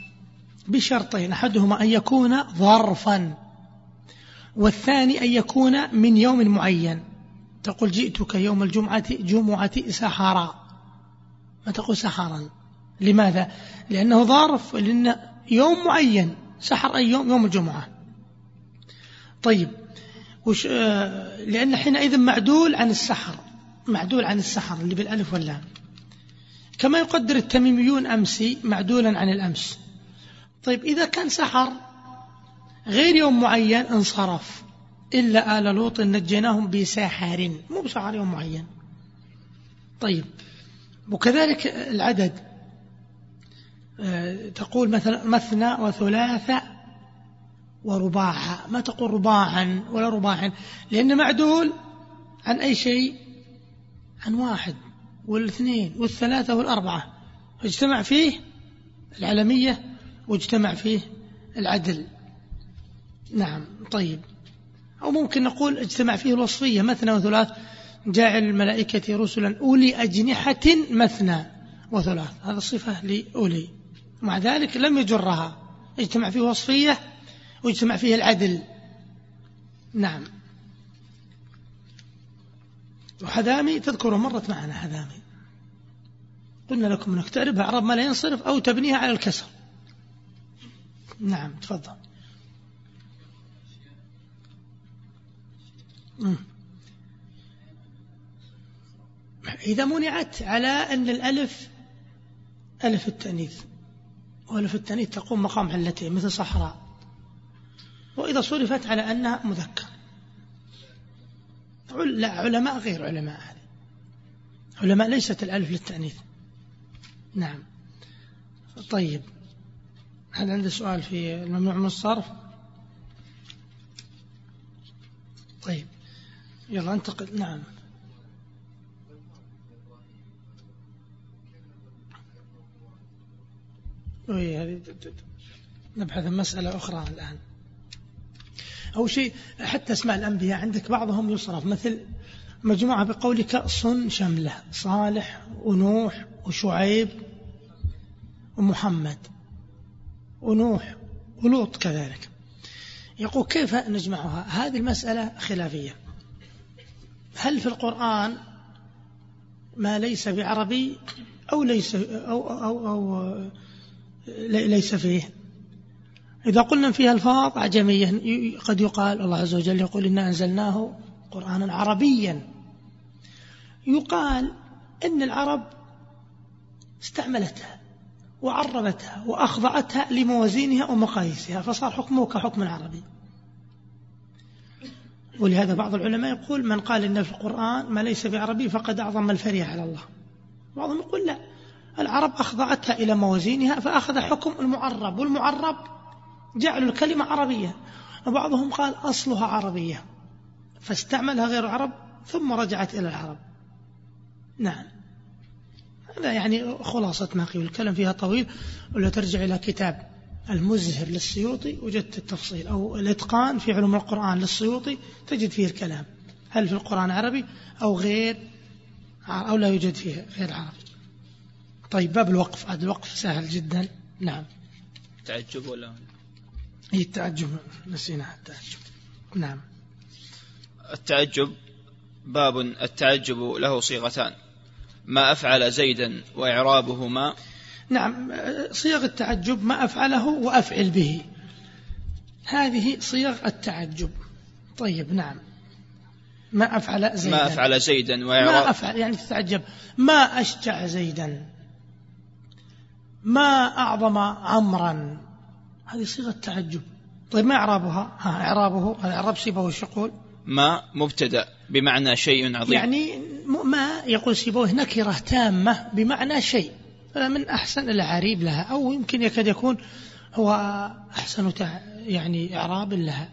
بشرطين أحدهما أن يكون ظرفا. والثاني أن يكون من يوم معين. تقول جئتك يوم الجمعة جمعة سحرا. ما تقول سحرا. لماذا؟ لأنه ظرف لأن يوم معين. سحر أي يوم؟ يوم الجمعة. طيب وش آه لأن حينئذ معدول عن السحر. معدول عن السحر اللي بالألف واللام. كما يقدر التميميون أمسي معدولا عن الأمس. طيب إذا كان سحر غير يوم معين انصرف. إلا آل لوط نجيناهم بساحر مو بسحر يوم معين. طيب وكذلك العدد. آه، تقول مثلا مثنى وثلاثة ورباعا ما تقول رباعا ولا رباعا؟ لأن معدول عن أي شيء؟ عن واحد والاثنين والثلاثة والأربعة. اجتمع فيه العلمية واجتمع فيه العدل. نعم طيب. أو ممكن نقول اجتمع فيه الوصفية مثنى وثلاث. جاعل الملائكة رسلا أولي أجنحة مثنى وثلاث. هذا صفة لأولي. مع ذلك لم يجرها. اجتمع فيه وصفية واجتمع فيه العدل. نعم. وحذامي تذكره مرت معنا حذامي. قلنا لكم أنك تعربها إعراب ما لا ينصرف أو تبنيها على الكسر. نعم تفضل. إذا منعت على أن الألف ألف التأنيث وألف التأنيث تقوم مقام علتين مثل صحراء. وإذا صرفت على أنها مذكر. لا علماء غير علماء هذه. علماء ليست الألف للتأنيث. نعم. طيب. هل عنده سؤال في الممنوع من الصرف؟ طيب. يلا انتقل. نعم. نبحث عن مسألة أخرى الآن. أو شيء حتى اسماء الأنبياء عندك بعضهم يصرف. مثل مجموعة بقولك صن شملة صالح ونوح وشعيب ومحمد ونوح ولوط كذلك. يقول كيف نجمعها؟ هذه المسألة خلافية. هل في القرآن ما ليس بعربي أو ليس أو أو أو ليس فيه؟ إذا قلنا فيها الفاظ عجمية قد يقال الله عز وجل يقول إنا أنزلناه قرآنا عربيا. يقال أن العرب استعملتها وعربتها وأخضعتها لموازينها ومقاييسها فصار حكمه كحكم العربي. ولهذا بعض العلماء يقول من قال إن في القرآن ما ليس بعربي فقد أعظم الفرية على الله. بعضهم يقول لا العرب أخضعتها إلى موازينها فأخذ حكم المعرب والمعرب جعلوا الكلمة عربية. وبعضهم قال أصلها عربية فاستعملها غير العرب ثم رجعت إلى العرب. نعم. هذا يعني خلاصة ما قيل. الكلام فيها طويل ولا ترجع إلى كتاب. المزهر للسيوطي وجدت التفصيل أو الإتقان في علوم القرآن للسيوطي تجد فيه الكلام. هل في القرآن عربي أو غير أو لا يوجد فيه غير عربي طيب باب الوقف. هذا الوقف سهل جدا. نعم. تعجب ولا؟ هي التعجب. نسينا التعجب. نعم. التعجب باب التعجب له صيغتان. ما أفعل زيدا وإعرابهما نعم صيغ التعجب ما أفعله وأفعل به. هذه صيغ التعجب. طيب نعم. ما أفعل زيدا. ما أفعل زيدا ما أفعل يعني تتعجب. ما أشجع زيدا. ما أعظم عمرا هذه صيغة تعجب طيب ما إعرابها؟ ها إعرابه الإعراب سيبه وش يقول؟ ما مبتدأ بمعنى شيء عظيم. يعني ما يقول سيبويه نكرة تامة بمعنى شيء. من أحسن الأعاريب لها أو يمكن يكاد يكون هو أحسن يعني إعراب لها.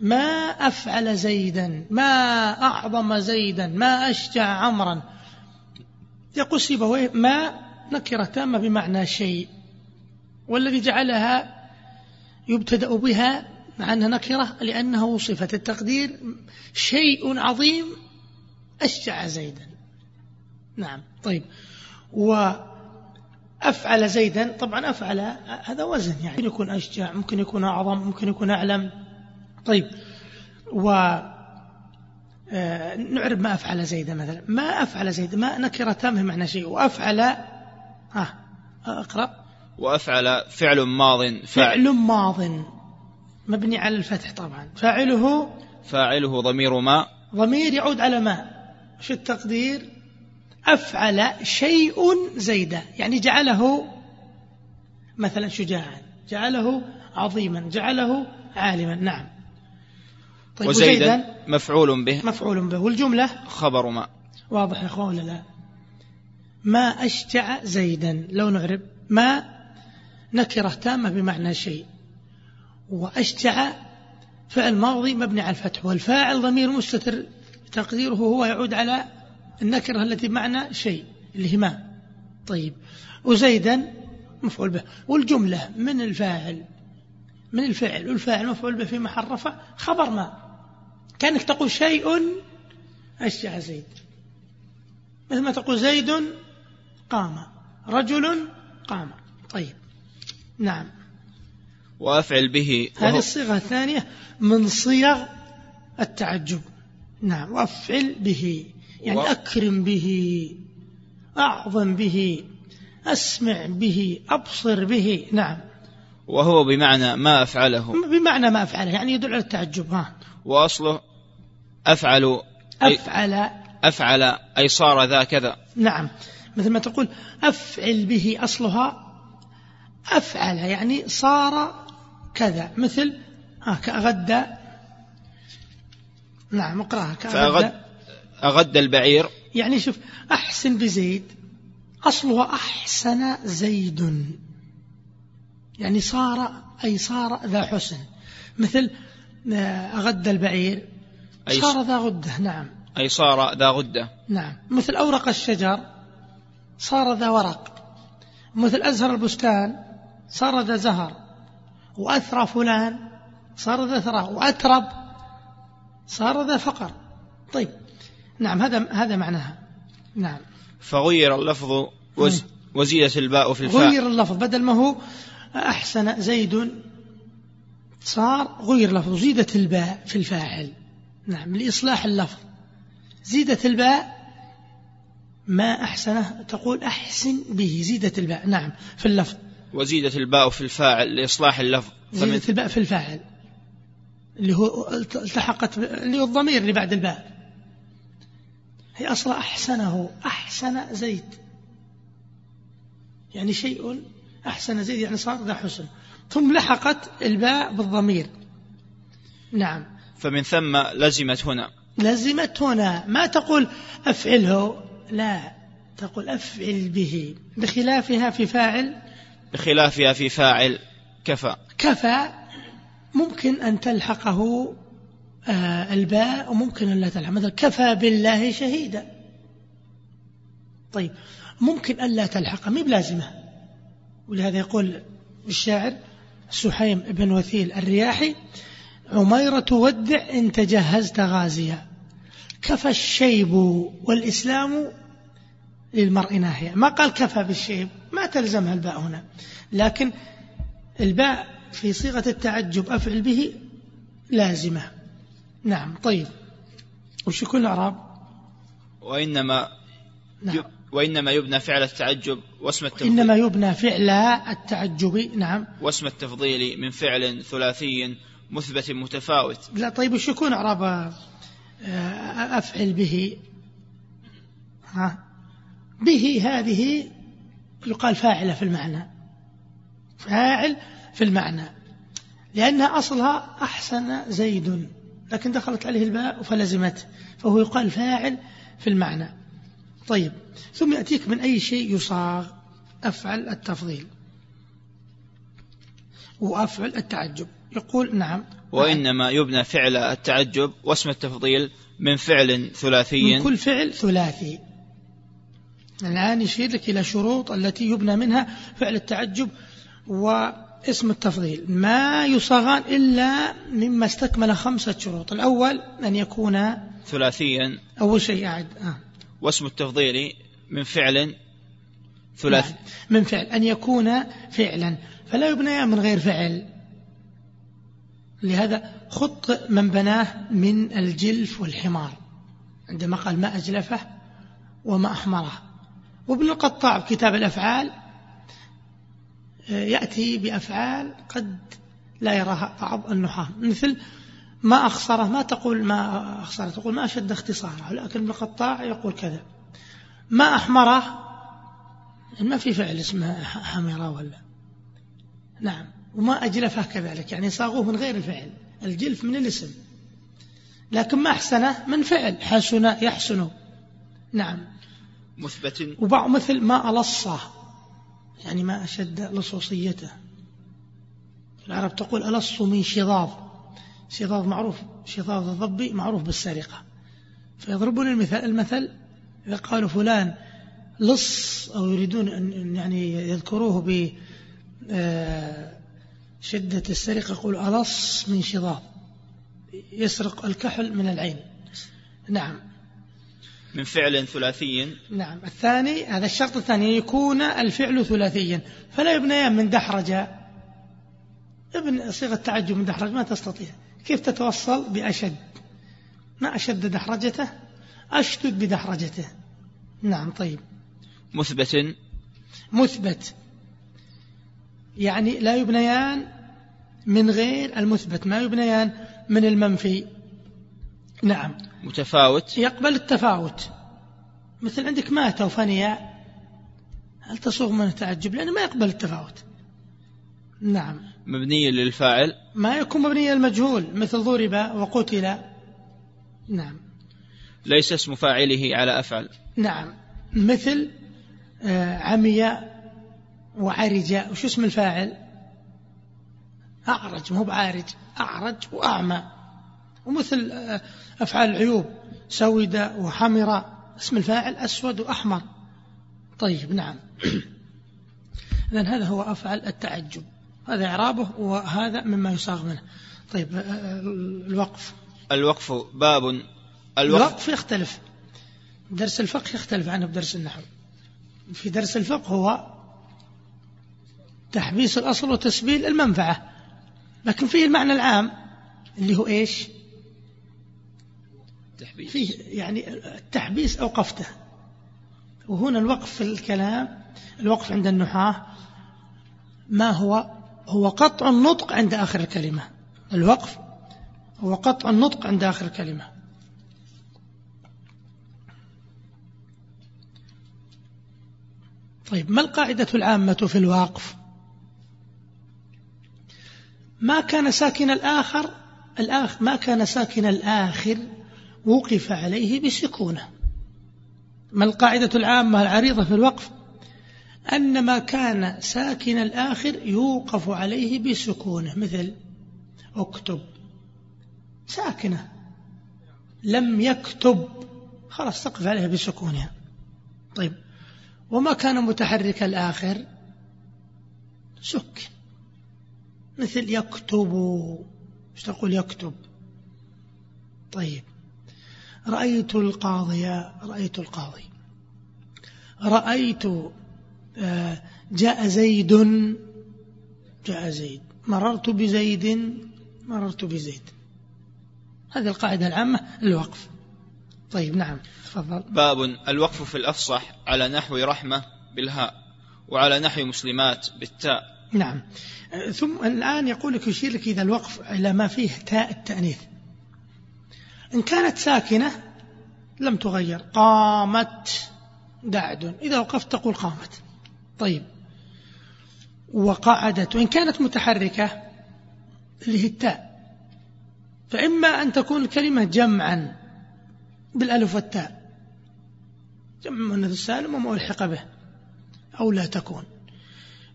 ما أفعل زيدا ما أعظم زيدا ما أشجع عمرا. يقول سيبويه ما نكرة تامة بمعنى شيء. والذي جعلها يبتدأ بها مع أنها نكرة لأنها وصفت التقدير شيء عظيم أشجع زيدا. نعم طيب. وأفعل زيدا طبعا أفعل هذا وزن يعني. ممكن يكون أشجع ممكن يكون أعظم ممكن يكون أعلم. طيب و آه، نعرب ما أفعل زيدا مثلا. ما أفعل زيدا ما نكرة تامة معنى شيء. وأفعل ها أقرأ. وأفعل فعل ماض فعل, فعل ماض مبني على الفتح طبعا. فاعله فاعله ضمير ما. ضمير يعود على ما؟ شو التقدير؟ أفعل شيء زيدا يعني جعله مثلا شجاعا جعله عظيما جعله عالما نعم. طيب وزيدا, مفعول به. مفعول به. والجملة؟ خبر ما. واضح يا أخوان ولا لا؟ ما أشجع زيدا. لو نعرب ما نكرة تامة بمعنى شيء. وأشجع فعل ماضي مبني على الفتح والفاعل ضمير مستتر تقديره هو يعود على النكرة التي بمعنى شيء اللي هي ما طيب. وزيدا مفعول به. والجملة من الفاعل؟ من الفعل. والفاعل مفعول به في محل رفع خبر ما. كأنك تقول شيء أشجع زيد؟ مثل ما تقول زيد قام رجل قام. طيب. نعم. وأفعل به. هذه الصيغة الثانية من صيغ التعجب. نعم. وأفعل به. يعني و- أكرم به أعظم به أسمع به أبصر به نعم. وهو بمعنى ما أفعله. بمعنى ما أفعله يعني يدل على التعجب ها. وأصله أفعل أفعل. أفعل أي صار ذا كذا. نعم. مثل ما تقول أفعل به أصلها أفعل يعني صار كذا. مثل ها كأغدى. نعم اقرأها كأغدى. أغد البعير؟ يعني شوف أحسن بزيد. أصلها أحسن زيد. يعني صار أي صار ذا حسن. مثل آه، أغد البعير. صار ذا غدة نعم. أي صار ذا غدة. نعم. مثل أورق الشجر صار ذا ورق. مثل أزهر البستان صار ذا زهر. وأثرى فلان صار ذا ثراء وأترب صار ذا فقر. طيب. نعم هذا هذا معناها. نعم. فغير اللفظ وز وزيدت الباء في الفاء. غير اللفظ بدل ما هو أحسن زيد صار غير لفظ زيدت الباء في الفاعل. نعم لإصلاح اللفظ. زيدت الباء ما أحسنه تقول أحسن به زيدت الباء. نعم في اللفظ. وزيدت الباء في الفاعل لإصلاح اللفظ. زيدت الباء في الفاعل اللي هو التحقت اللي هو الضمير اللي بعد الباء. هي أصلا أحسنه أحسن زيد. يعني شيء أحسن زيد يعني صار ذا حسن. ثم لحقت الباء بالضمير. نعم. فمن ثم لزمت هنا. لزمت هنا. ما تقول أفعله؟ لا. تقول أفعل به. بخلافها في فاعل. بخلافها في فاعل كفى. كفى. ممكن أن تلحقه الباء وممكن أن لا تلحق مثلا كفى بالله شهيدا. طيب ممكن أن لا تلحق. مي بلازمة. ولهذا يقول الشاعر سحيم بن وثيل الرياحي عميرة ودع إن تجهزت غازيا. كفى الشيب والإسلام للمرء ناهيا ما قال كفى بالشيب؟ ما تلزمها الباء هنا. لكن الباء في صيغة التعجب أفعل به لازمة. نعم طيب. وش يكون الأعراب؟ وإنما نعم. وإنما يبنى فعل التعجب واسم التفضيل. إنما يبنى فعل التعجب نعم. واسم التفضيل من فعل ثلاثي مثبت متفاوت. لا طيب وش يكون أعراب آه، أفعل به؟ ها؟ به هذه يقال فاعلة في المعنى. فاعل في المعنى. لأنها أصلها أحسن زيد. لكن دخلت عليه الباء فلزمته فهو يقال فاعل في المعنى. طيب ثم يأتيك من أي شيء يصاغ أفعل التفضيل؟ وأفعل التعجب. يقول نعم. وإنما يبنى فعل التعجب واسم التفضيل من فعل ثلاثي. من كل فعل ثلاثي. الآن يشير لك إلى شروط التي يبنى منها فعل التعجب واسم التفضيل. ما يصاغان إلا مما استكمل خمسة شروط. الأول أن يكون ثلاثيا. أول شيء أعد. آه. واسم التفضيل من فعل ثلاث. نعم. من فعل. أن يكون فعلا. فلا يبنى من غير فعل. لهذا خط من بناه من الجلف والحمار. عندما قال ما أجلفه وما أحمره. وابن القطاع كتاب الأفعال يأتي بأفعال قد لا يراها بعض النحاة. مثل ما أخسره ما تقول ما أخسره تقول ما أشد اختصاره لكن ابن القطاع يقول كذا. ما أحمره ما في فعل اسمه حمرة ولا. نعم وما أجلفه كذلك يعني صاغوه من غير الفعل. الجلف من الاسم. لكن ما أحسنه من فعل حسن يحسن. نعم. مثبت. وبعض مثل ما ألصه. يعني ما أشد لصوصيته. العرب تقول ألص من شظاظ. شظاظ معروف شظاظ الضبي معروف بالسرقة. فيضربون المثل, المثل إذا قالوا فلان لص أو يريدون أن يعني يذكروه ب آه، شدة السرقة يقول ألص من شظاظ. يسرق الكحل من العين. نعم. من فعل ثلاثي. نعم الثاني هذا الشرط الثاني يكون الفعل ثلاثيا فلا يبنيان من دحرج. ابن صيغة تعجب من دحرج ما تستطيع. كيف تتوصل بأشد؟ ما أشد دحرجته؟ أشدد بدحرجته. نعم طيب. مثبت. مثبت. يعني لا يبنيان من غير المثبت. ما يبنيان من المنفي. نعم. متفاوت؟ يقبل التفاوت. مثل عندك مات وفني هل تصوغ من التعجب؟ لأنه ما يقبل التفاوت. نعم. مبني للفاعل؟ ما يكون مبني المجهول مثل ضرب وقتل. نعم. ليس اسم فاعله على أفعل. نعم. مثل آه، عمي وعرج. وش اسم الفاعل؟ أعرج مو بعارج. أعرج وأعمى. ومثل آه، أفعال العيوب سود وحمر اسم الفاعل أسود وأحمر. طيب نعم. [clears throat] إذن هذا هو أفعل التعجب. هذا إعرابه وهذا مما يصاغ منه. طيب آه، آه، الوقف. الوقف باب. الوقف, الوقف يختلف. درس الفقه يختلف عنه بدرس النحو. في درس الفقه هو تحبيس الأصل وتسبيل المنفعة. لكن فيه المعنى العام اللي هو إيش؟ تحبيس فيه يعني التحبيس أوقفته. وهنا الوقف في الكلام الوقف عند النحاة ما هو؟ هو قطع النطق عند آخر الكلمة. الوقف هو قطع النطق عند آخر الكلمة. طيب ما القاعدة العامة في الواقف؟ ما كان ساكن الآخر الآخر ما كان ساكن الآخر وقف عليه بسكونة. ما القاعدة العامة العريضة في الوقف؟ أن ما كان ساكن الآخر يوقف عليه بسكونة مثل اكتب. ساكنة. لم يكتب. خلاص تقف عليها بسكونها طيب. وما كان متحرك الآخر؟ سك مثل يكتب. مش تقول يكتب؟ طيب. رأيت القاضي رأيت القاضي. رأيت آه، جاء زيد. جاء زيد. مررت بزيد. مررت بزيد. هذه القاعدة العامة للوقف طيب نعم تفضل. باب الوقف في الأفصح على نحو رحمة بالهاء وعلى نحو مسلمات بالتاء. نعم. ثم الآن يقول لك يشير لك إذا الوقف إلى ما فيه تاء التأنيث. إن كانت ساكنة لم تغير. قامت دعد إذا وقفت تقول قامت. طيب. وقعدت. وإن كانت متحركة اللي هي التاء. فإما أن تكون الكلمة جمعا بالألف والتاء. جمع مؤنث السالم وما ألحق به. أو لا تكون.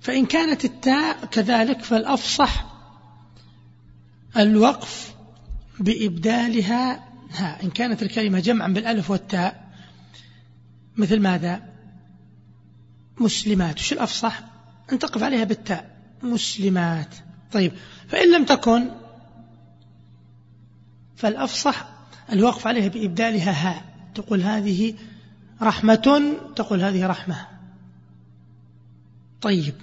فإن كانت التاء كذلك فالأفصح الوقف بإبدالها ها إن كانت الكلمة جمعا بالألف والتاء مثل ماذا؟ مسلمات. وش الأفصح؟ أن تقف عليها بالتاء. مسلمات. طيب فإن لم تكن فالأفصح الوقف عليها بإبدالها هاء تقول هذه رحمة تقول هذه رحمة. طيب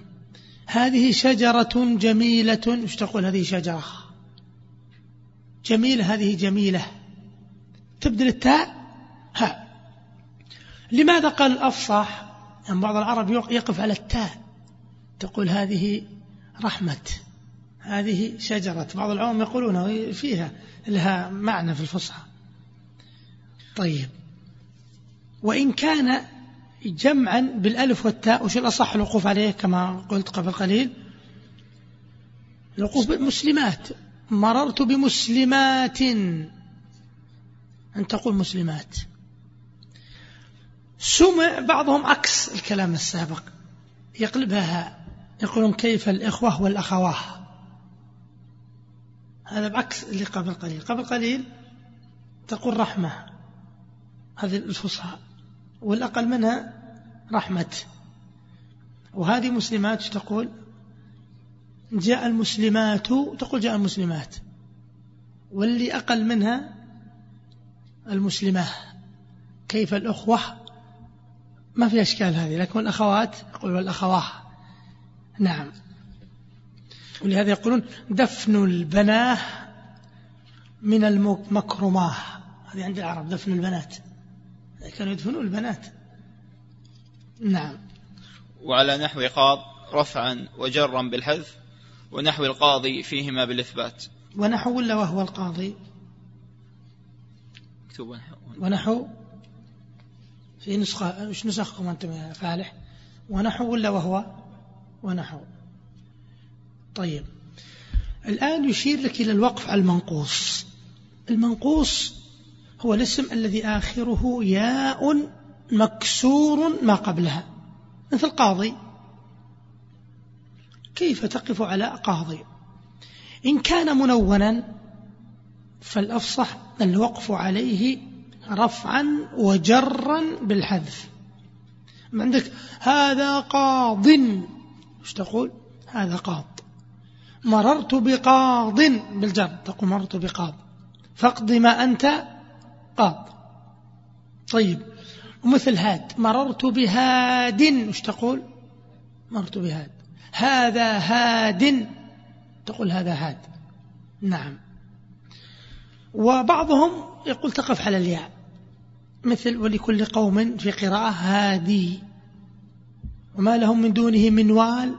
هذه شجرة جميلة. وش تقول هذه شجرة؟ جميلة هذه جميلة. تبدل التاء؟ ها. لماذا قال الأفصح يعني بعض العرب يقف على التاء. تقول هذه رحمة هذه شجرة. بعض العوام يقولون فيها لها معنى في الفصحى. طيب. وإن كان جمعا بالألف والتاء وش الأصح؟ الوقوف عليه كما قلت قبل قليل. الوقوف بالمسلمات. مررت بمسلمات. أن تقول مسلمات. سمع بعضهم عكس الكلام السابق. يقلبها يقولون كيف الإخوة والأخواه هذا بعكس اللي قبل قليل. قبل قليل تقول رحمة. هذه الفصحى. والأقل منها رحمة. وهذه مسلمات تقول جاء المسلمات تقول جاء المسلمات. واللي أقل منها المسلمة. كيف الأخوة؟ ما في أشكال هذه لكن الأخوات يقول والأخواه نعم. ولهذا يقولون دفن البناة من المكرماه هذه عند العرب دفن البنات. كانوا يدفنون البنات. نعم. وعلى نحو قاض رفعا وجرا بالحذف. ونحو القاضي فيهما بالإثبات. ونحو ولا وهو القاضي؟ مكتوب ونحو. في نسخة مش نسخكم أنتم يا فالح. ونحو ولا وهو؟ ونحو. طيب. الآن يشير لك إلى الوقف على المنقوص. المنقوص هو الاسم الذي آخره ياء مكسور ما قبلها. مثل قاضي كيف تقف على قاضي؟ إن كان منونا فالأفصح الوقف عليه رفعا وجرا بالحذف. عندك؟ هذا قاض. إيش تقول؟ هذا قاض. مررت بقاض بالجر. تقول مررت بقاض. فاقض ما أنت قاض. طيب. ومثل هاد. مررت بهاد. إيش تقول؟ مررت بهاد. هذا هاد. تقول هذا هاد. نعم. وبعضهم يقول تقف على الياء. مثل ولكل قوم في قراءة هادي. وما لهم من دونه منوال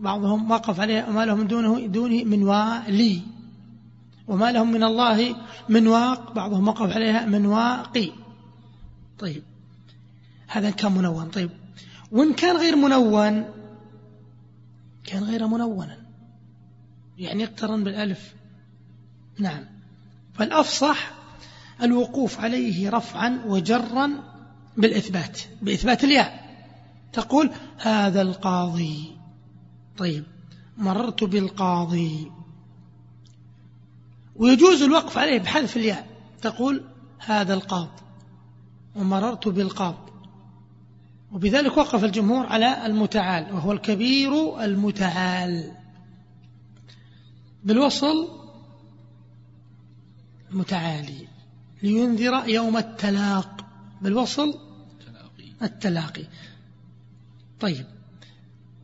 بعضهم وقف عليها وما لهم من دونه, دونه منوالي وما لهم من الله منواق بعضهم وقف عليها منواقي طيب. هذا كان منون. طيب. وإن كان غير منون كان غير منونا. يعني يقترن بالألف. نعم. فالأفصح الوقوف عليه رفعا وجرا بالإثبات بإثبات الياء. تقول هذا القاضي. طيب. مررت بالقاضي. ويجوز الوقف عليه بحذف الياء. تقول هذا القاض. ومررت بالقاض. وبذلك وقف الجمهور على المتعال وهو الكبير المتعال. بالوصل متعالي لينذر يوم التلاق. بالوصل التلاقي. طيب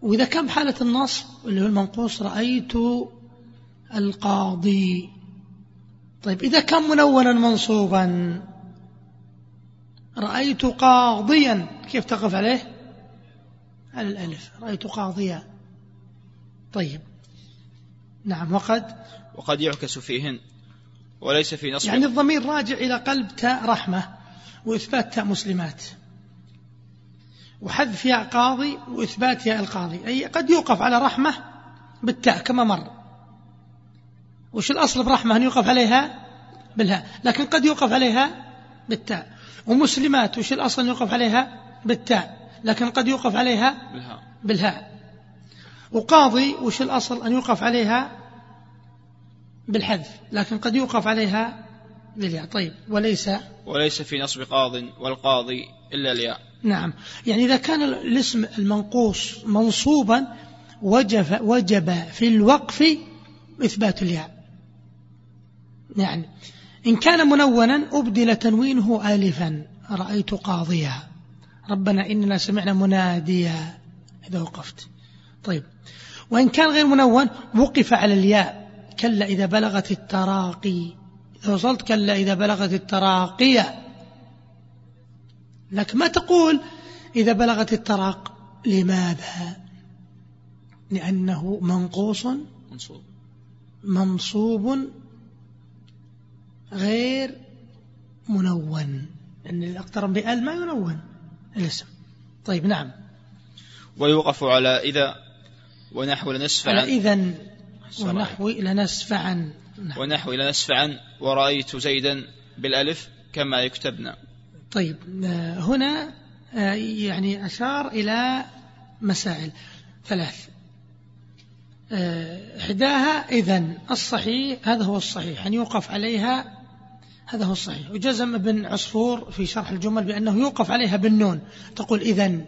وإذا كان بحالة النصب اللي هو المنقوص رأيت القاضي. طيب إذا كان منونا منصوبا رأيت قاضيا. كيف تقف عليه؟ على الألف. رأيت قاضيا. طيب. نعم وقد؟ وقد يعكس فيهن وليس في نصب يعني الضمير راجع إلى قلب تاء رحمة وإثبات تاء مسلمات. وحذف ياء قاضي وإثبات ياء القاضي. أي قد يوقف على رحمة بالتاء كما مر. وش الأصل برحمة؟ أن يوقف عليها؟ بالهاء. لكن قد يوقف عليها بالتاء. ومسلمات وش الأصل أن يوقف عليها؟ بالتاء لكن قد يوقف عليها بالهاء, بالهاء. وقاضي وش الأصل أن يوقف عليها بالحذف؟ لكن قد يوقف عليها بالياء. طيب وليس وليس في نصب قاض والقاضي إلا الياء. نعم. يعني إذا كان الاسم المنقوص منصوبا وجب, وجب في الوقف إثبات الياء. يعني إن كان منونا أبدل تنوينه آلفا. رأيت قاضيا ربنا إننا سمعنا مناديا. إذا وقفت. طيب. وإن كان غير منون وقف على الياء. كلا إذا بلغت التراقي. إذا وصلت كلا إذا بلغت التراقية لك ما تقول؟ إذا بلغت التراق لماذا؟ لأنه منقوص. منصوب. منصوب غير منون. أن الأقترن بأل ما ينون. الاسم. طيب نعم. ويوقف على إذا ونحو لنسفعا. على إذا ونحو لنسفعا ونحو لنسفعا ورأيت زيدا بالألف كما يكتبنا. طيب هنا يعني أشار إلى مسائل ثلاث. إحداها إذن الصحيح هذا هو الصحيح أن يوقف عليها هذا هو الصحيح. وجزم ابن عصفور في شرح الجمل بأنه يوقف عليها بالنون. تقول إذن.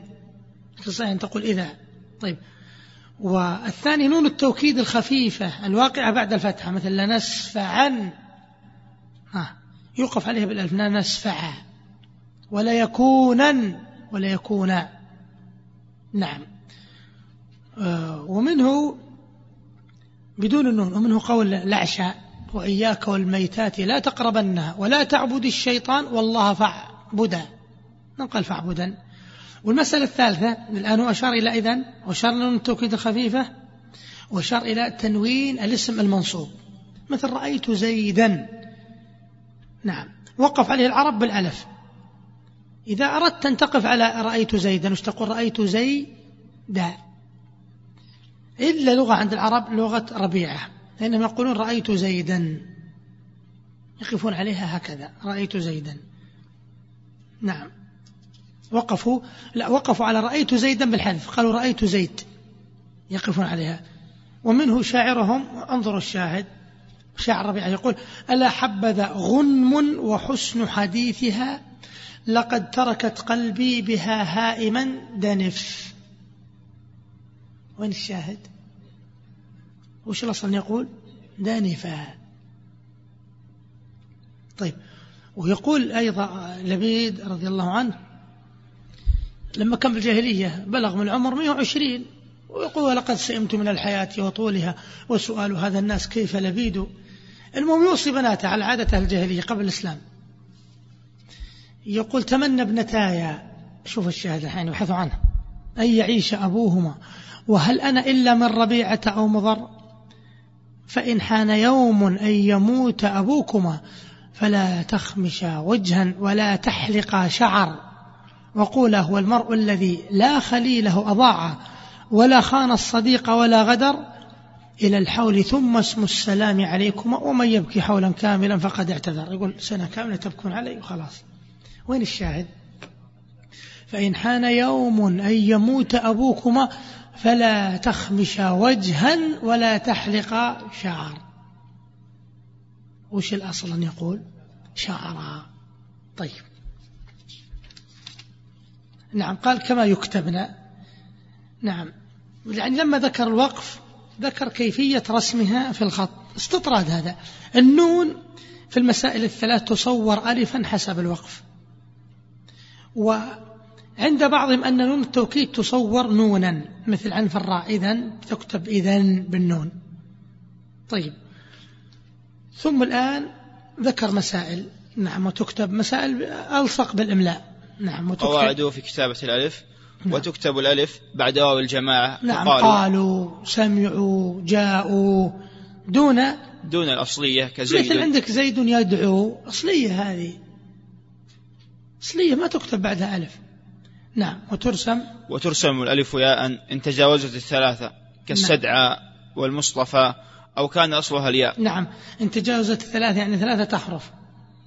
في الصحيح أن تقول إذا. طيب. والثاني نون التوكيد الخفيفة الواقعة بعد الفتحة. مثل لنسفعا ها. يوقف عليها بالألف. لنسفع ولا يكونا ولا يكونا نعم. آه، ومنه بدون النون ومنه قول العشاء وإياك والميتات لا تقربنها ولا تعبد الشيطان والله فاعبدا نقل فاعبدا والمسألة الثالثة الآن هو أشار إلى إذن وأشار إلى التوكيد الخفيفة وأشار إلى تنوين الاسم المنصوب. مثل رأيت زيدا. نعم. وقف عليه العرب بالألف. إذا أردت أن تقف على رأيت زيدا وش تقول؟ رأيت زيدا. إلا لغة عند العرب لغة ربيعة. لأنهم يقولون رأيت زيدا. يقفون عليها هكذا. رأيت زيدا. نعم. وقفوا. لا وقفوا على رأيت زيدا بالحذف. قالوا رأيت زيد يقفون عليها. ومنه شاعرهم انظروا الشاهد. شاعر ربيعة يقول ألا حبذا غنم وحسن حديثها؟ لقد تركت قلبي بها هائما دنف. وين الشاهد؟ وش الأصل يقول؟ دانفا طيب ويقول أيضا لبيد رضي الله عنه لما كان بالجاهلية بلغ من العمر 120 ويقول ولقد سئمت من الحياة وطولها وسؤال هذا الناس كيف لبيد؟ المهم يوصي بناته على عادة الجاهلية قبل الإسلام. يقول تمنى ابنتايا شوف الشاهد الحين يبحث عنه أن يعيش أبوهما وهل أنا إلا من ربيعة أو مضر؟ فإن حان يوم أن يموت أبوكما فلا تخمشا وجها ولا تحلقا شعر. وقولا هو المرء الذي لا خليله أضاع ولا خان الصديق ولا غدر إلى الحول ثم اسم السلام عليكما ومن يبكي حولا كاملا فقد اعتذر. يقول سنة كاملة تبكون علي وخلاص. وين الشاهد؟ فإن حان يوم أن يموت أبوكما فلا تخمش وجها ولا تحلق شعر. وش الأصل أن يقول؟ شعرا. طيب. نعم قال كما يكتبنا. نعم. يعني لما ذكر الوقف ذكر كيفية رسمها في الخط. استطراد هذا. النون في المسائل الثلاث تصور ألفا حسب الوقف. وعند بعضهم أن نون التوكيد تصور نونا مثل عنف الراء. إذن تكتب إذن بالنون. طيب. ثم الآن ذكر مسائل. نعم وتكتب مسائل ألصق بالإملاء. نعم وتكتب قواعده في كتابة الألف. نعم. وتكتب الألف بعد واو الجماعة. نعم قالوا, قالوا سمعوا جاءوا دون دون الأصلية كزيد. مثل عندك زيد يدعو. أصلية هذه. أصلية ما تكتب بعدها ألف. نعم. وترسم. وترسم الألف ياء إن تجاوزت الثلاثة كالسدعى نعم. والمصطفى أو كان أصلها الياء. نعم. إن تجاوزت الثلاثة يعني ثلاثة أحرف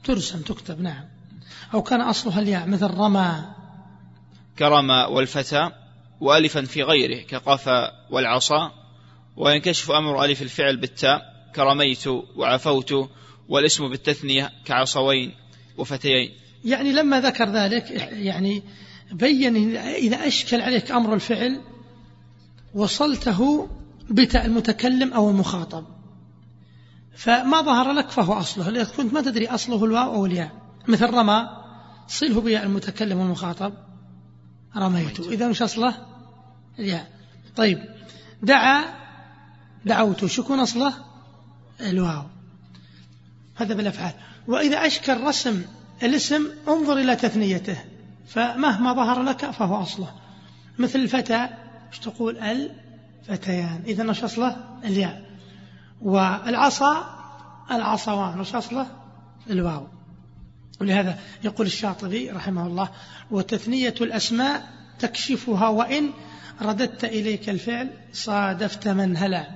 ترسم تكتب نعم. أو كان أصلها الياء مثل رمى. كرمى والفتى وألفا في غيره كقفا والعصا. وينكشف أمر ألف الفعل بالتاء كرميت وعفوت والاسم بالتثنية كعصوين وفتيين. يعني لما ذكر ذلك يعني بين إذا أشكل عليك أمر الفعل وصلته بتاء المتكلم أو المخاطب. فما ظهر لك فهو أصله. إذا كنت ما تدري أصله الواو أو الياء. مثل رمى صله بياء المتكلم والمخاطب. رميت. إذا مش أصله؟ الياء. طيب. دعا دعوت. شكون أصله؟ الواو. هذا بالأفعال. وإذا أشكل رسم الاسم انظر إلى تثنيته. فمهما ظهر لك فهو أصله. مثل الفتى إيش تقول؟ الفتيان. إذا إيش أصله؟ الياء. والعصا العصوان. إيش أصله؟ الواو. ولهذا يقول الشاطبي رحمه الله وتثنية الأسماء تكشفها وإن رددت إليك الفعل صادفت من هلا.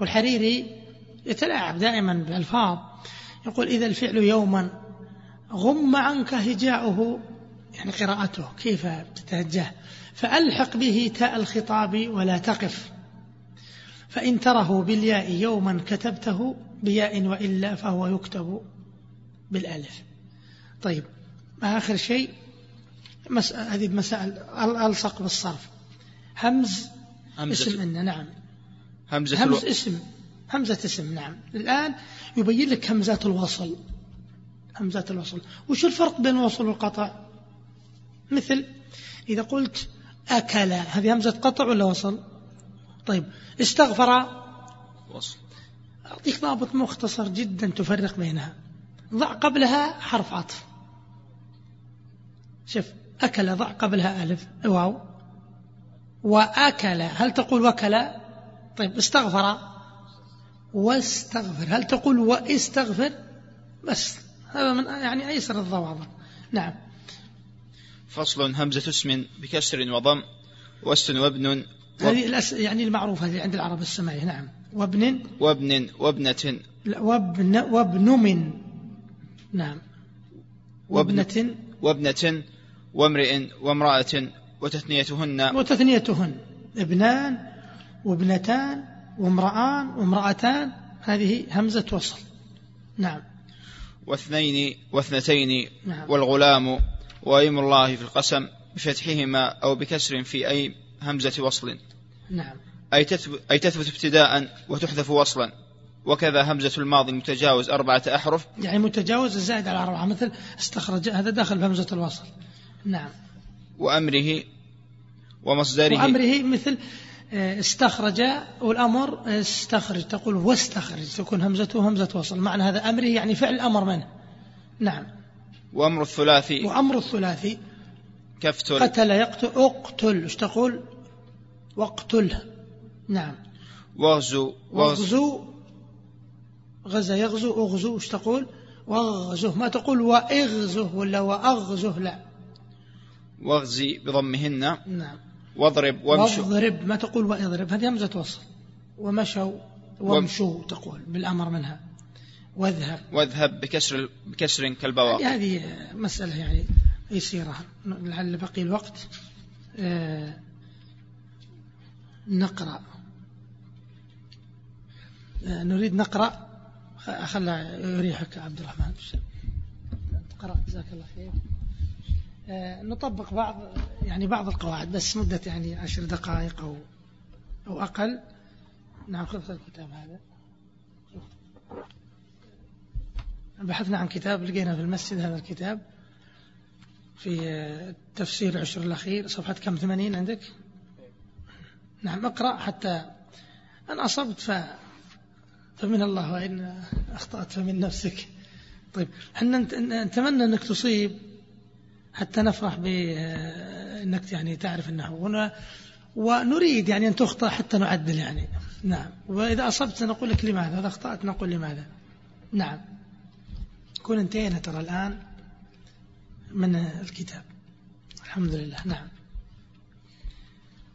والحريري يتلاعب دائما بألفاظ يقول إذا الفعل يوما غم عنك هجاؤه يعني قراءته كيف تتهجاه فألحق به تاء الخطاب ولا تقف. فإن تره بالياء يوما كتبته بياء وإلا فهو يكتب بالألف. طيب آخر شيء هذه مسائل ألصق بالصرف. همز همزة اسم إن نعم. همزة همز اسم همزة اسم نعم. الآن يبين لك همزات الوصل. همزات الوصل. وش الفرق بين الوصل والقطع مثل إذا قلت أكل هذه همزة قطع ولا وصل؟ طيب استغفر. وصل. أعطيك ضابط مختصر جدا تفرق بينها. ضع قبلها حرف عطف. شوف أكل ضع قبلها ألف. واو. وأكل هل تقول وكل؟ طيب استغفر. واستغفر. هل تقول وإستغفر؟ بس هذا من يعني أيسر الضوابط. نعم. فصل همزة اسم بكسر وضم واستن وابن هذه الأس... يعني المعروفة هذه عند العرب السماعية نعم. وابن؟ وابن وابنة. لا وابن وابن من؟ نعم. وابنة؟ وابنة وامرئ وامرأة وتثنيتهن. وتثنيتهن. ابنان وابنتان وامرأان وامرأتان. هذه همزة وصل. نعم. واثنين واثنتين. نعم. والغلام وأيم الله في القسم بفتحهما أو بكسر في أي همزة وصل. نعم. أي تثبت, أي تثبت ابتداء وتحذف وصلا. وكذا همزة الماضي المتجاوز أربعة أحرف. يعني متجاوز الزائد على أربعة مثل استخرج هذا داخل بهمزة الوصل. نعم. وأمره ومصدره. وأمره مثل آه، استخرج والأمر استخرج تقول واستخرج تكون همزته همزة وصل. معنى هذا أمره يعني فعل الأمر منه. نعم. وأمر الثلاثي. وأمر الثلاثي. كفتل. قتل يقتل اقتل إيش تقول؟ واقتله نعم. واغزو. واغزو. غزا يغزو اغزو إيش تقول؟ واغزه ما تقول واغزه ولا واغزه لا. واغزي بضمهن. نعم. واضرب وامشوا واضرب. ما تقول واضرب. هذه همزة وصل ومشوا وامشوا تقول بالأمر منها. واذهب. واذهب بكسر بكسر كالبواقي. هذه مسألة يعني يسيرة لعل بقي الوقت. آه، نقرأ. آه، نريد نقرأ. خلى يريحك عبد الرحمن. قرأ جزاك الله خير. آه، نطبق بعض يعني بعض القواعد بس مدة يعني عشر دقائق أو أو أقل. نعم خذ الكتاب هذا. بحثنا عن كتاب لقينا في المسجد هذا الكتاب في تفسير العشر الأخير صفحة كم؟ ثمانين عندك؟ نعم اقرأ حتى أن أصبت ف... فمن الله وإن أخطأت فمن نفسك. طيب إحنا نتمنى أنك تصيب حتى نفرح بأنك يعني تعرف النحو ونريد يعني أن تخطأ حتى نعدل يعني. نعم وإذا أصبت سنقول لك لماذا إذا أخطأت نقول لماذا. نعم. كون انتهينا ترى الآن من الكتاب. الحمد لله. نعم.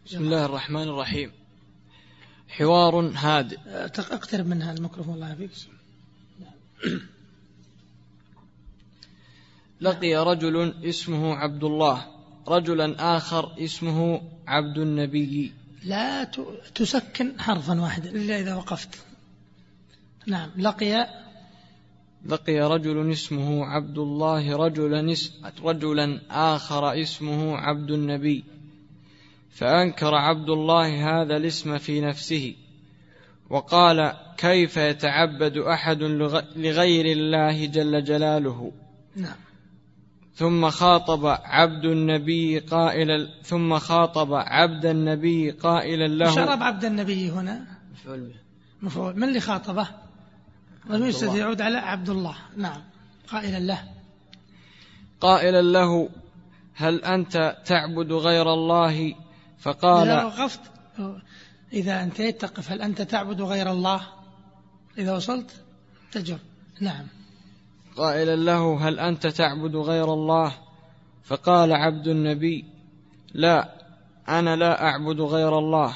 بسم الله الرحمن الرحيم. حوار هادئ. أقترب من هذا الميكروفون الله يعافيك. لقي رجل اسمه عبد الله. رجلا آخر اسمه عبد النبي. لا تسكن حرفا واحدا إلا إذا وقفت. نعم. لقي لقي رجل اسمه عبد الله رجلا رجلا آخر اسمه عبد النبي. فأنكر عبد الله هذا الاسم في نفسه. وقال كيف يتعبد أحد لغير الله جل جلاله؟ نعم. ثم خاطب عبد النبي قائلا ثم خاطب عبد النبي قائلا له شرب عبد النبي هنا. مفعول مفعول من اللي خاطبه؟ ضمير يعود على عبد الله. نعم. قائلا له. قائلا له هل أنت تعبد غير الله؟ فقال إذا وقفت إذا انتهيت تقف. هل أنت تعبد غير الله؟ إذا وصلت تجر نعم. قائلا له هل أنت تعبد غير الله؟ فقال عبد النبي لا أنا لا أعبد غير الله.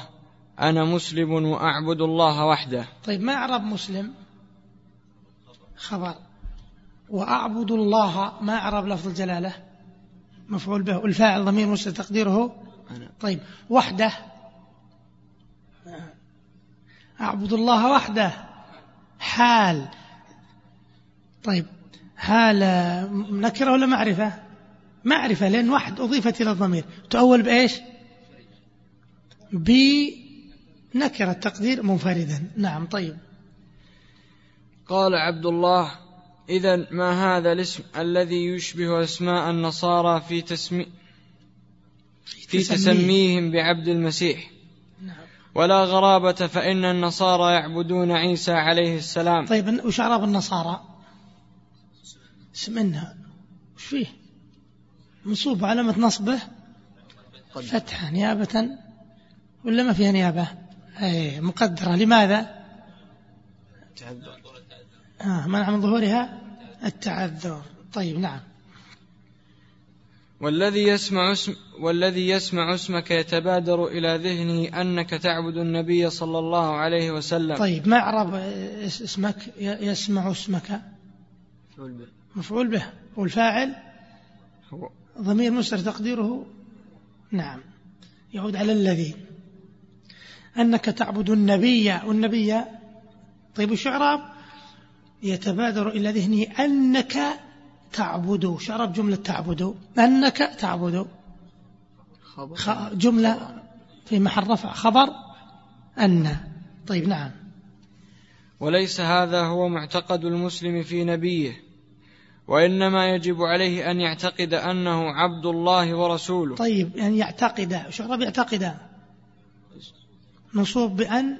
أنا مسلم وأعبد الله وحده. طيب ما أعرب مسلم؟ خبر. وأعبد الله ما أعرب لفظ الجلالة؟ مفعول به. والفاعل ضمير مسلم تقديره؟ طيب. وحده. أعبد الله وحده. حال. طيب. حال نكرة ولا معرفة؟ معرفة لأن واحد أضيفت إلى الضمير. تؤول بإيش؟ بنكرة تقدير منفردا. نعم طيب. قال عبد الله إذا ما هذا الاسم الذي يشبه أسماء النصارى في تسمي في تسميهم بعبد المسيح. نعم. ولا غرابة فإن النصارى يعبدون عيسى عليه السلام. طيب وش أعراب النصارى؟ اسم إنها. وش فيه؟ منصوب علامة نصبه فتحة نيابة. ولا ما فيها نيابة؟ أي مقدرة. لماذا؟ آه منع من ظهورها التعذر. طيب نعم. والذي يسمع اسم والذي يسمع اسمك يتبادر إلى ذهنه أنك تعبد النبي صلى الله عليه وسلم. طيب ما أعرب اسمك؟ يسمع اسمك. مفعول به. مفعول به. والفاعل؟ هو. ضمير مستر تقديره؟ نعم. يعود على الذي. أنك تعبد النبي. والنبي؟ طيب الشعراء يتبادر إلى ذهنه أنك تعبد. شعرب جملة تعبد. أنك تعبد. جملة في محل رفع. خبر أن. طيب نعم. وليس هذا هو معتقد المسلم في نبيه وإنما يجب عليه أن يعتقد أنه عبد الله ورسوله. طيب يعني يعتقد. شعرب يعتقد؟ منصوب بأن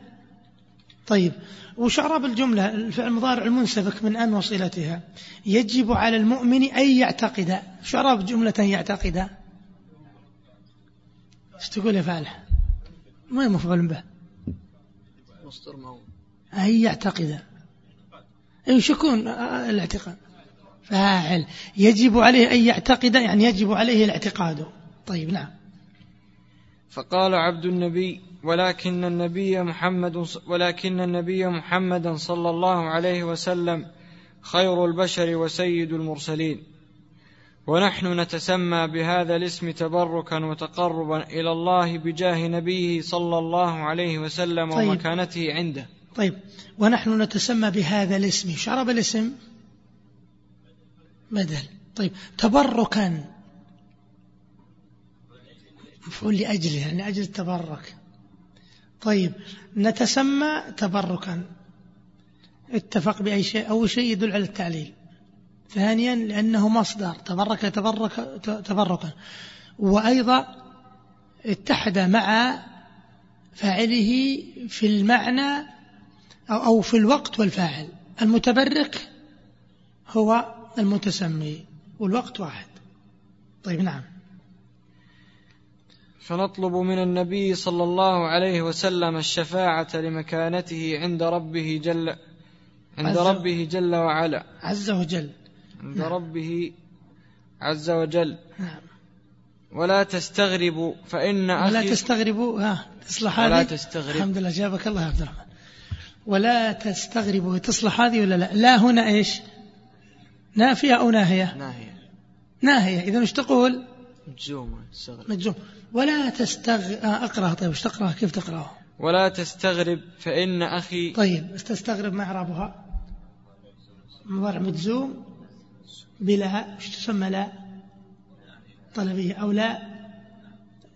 طيب وشعرب الجملة الفعل المضارع المنسبك من أن وصلتها. يجب على المؤمن أن يعتقد. شعرب جملة يعتقد. إيش تقول يا فالح؟ ما هي مفعول به. مصدر موت أن يعتقد. أي شكون آه، الاعتقاد. فاعل. يجب عليه أن يعتقد يعني يجب عليه الاعتقاد. طيب نعم. فقال عبد النبي ولكن النبي محمد ولكن النبي محمدا صلى الله عليه وسلم خير البشر وسيد المرسلين. ونحن نتسمى بهذا الاسم تبركا وتقربا إلى الله بجاه نبيه صلى الله عليه وسلم طيب. ومكانته عنده. طيب. ونحن نتسمى بهذا الاسم. شرب الاسم؟ بدل. طيب. تبركا. مفعول لأجله يعني أجل التبرك. طيب نتسمى تبركا. اتفق بأي شيء؟ أول شيء يدل على التعليل. ثانيا لأنه مصدر. تبرك تبرك تبركا. وأيضا اتحد مع فاعله في المعنى أو في الوقت والفاعل. المتبرك هو المتسمي والوقت واحد. طيب نعم. فنطلب من النبي صلى الله عليه وسلم الشفاعة لمكانته عند ربه جل عند ربه جل وعلا. عز وجل. عند نعم. ربه عز وجل. نعم. ولا تستغربوا فإن ولا أخي تستغربوا. ها تصلح ولا هذه؟ تستغرب. الحمد لله جابك الله يا عبد الرحمن. ولا تستغربوا. تصلح هذه ولا لا؟ لا هنا إيش؟ نافية أو ناهية؟ ناهية. ناهية. إذا إيش تقول؟ مجزومة تستغرب مجزوم. ولا تستغ آه أقرأ. طيب إيش تقرأ؟ كيف تقرأه؟ ولا تستغرب فإن أخي طيب تستغرب ما إعرابها. مضارع مجزوم. بلا إيش تسمى لا؟ طلبية أو لا؟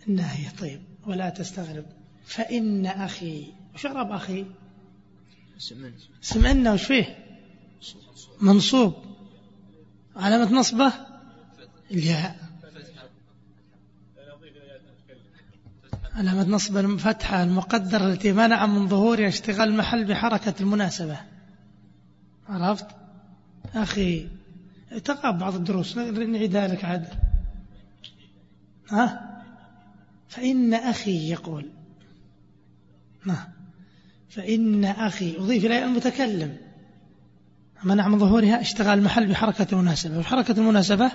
ناهية. طيب ولا تستغرب. فإن أخي. وش إعراب أخي؟ سمعنا وش فيه؟ منصوب. علامة نصبة؟ الياء علامة نصب الفتحة المقدرة التي منع من ظهورها اشتغال المحل بحركة المناسبة؟ عرفت؟ أخي تقع بعض الدروس نعيدها لك عاد. ها؟ فإن أخي يقول ها؟ فإن أخي أضيف إليه المتكلم. منع من ظهورها اشتغال المحل بحركة المناسبة. وحركة المناسبة؟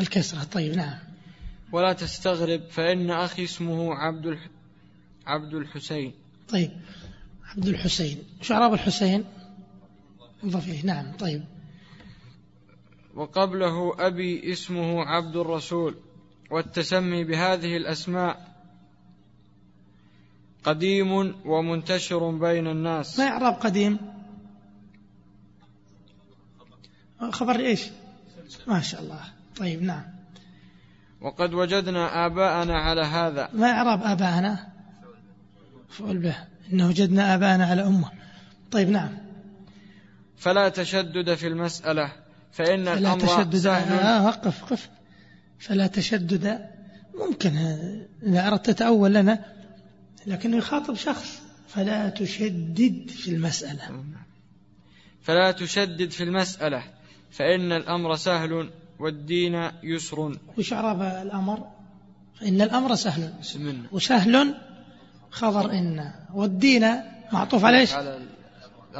الكسرة. طيب نعم. ولا تستغرب فإن أخي اسمه عبد الح... عبد الحسين. طيب عبد الحسين. شو أعراب الحسين؟ مضاف إليه نعم طيب. وقبله أبي اسمه عبد الرسول والتسمي بهذه الأسماء قديم ومنتشر بين الناس. ما إعراب قديم؟ خبر إيش؟ ما شاء الله. طيب نعم. وقد وجدنا آباءنا على هذا. ما إعراب آباءنا؟ فعل به. إنه وجدنا آباءنا على أمة. طيب نعم. فلا تشدد في المسألة. فإن فلا الأمر تشدد. سهل. آه وقف. قف فلا تشدد. ممكن إذا أردت تتأول لنا لكنه يخاطب شخص. فلا تشدد في المسألة. فلا تشدد في المسألة. فإن الأمر سهل. والدين يسر. وش إعراب الأمر؟ إن الأمر سهل. اسم وسهل خبر إن. والدين معطوف على إيش؟ على.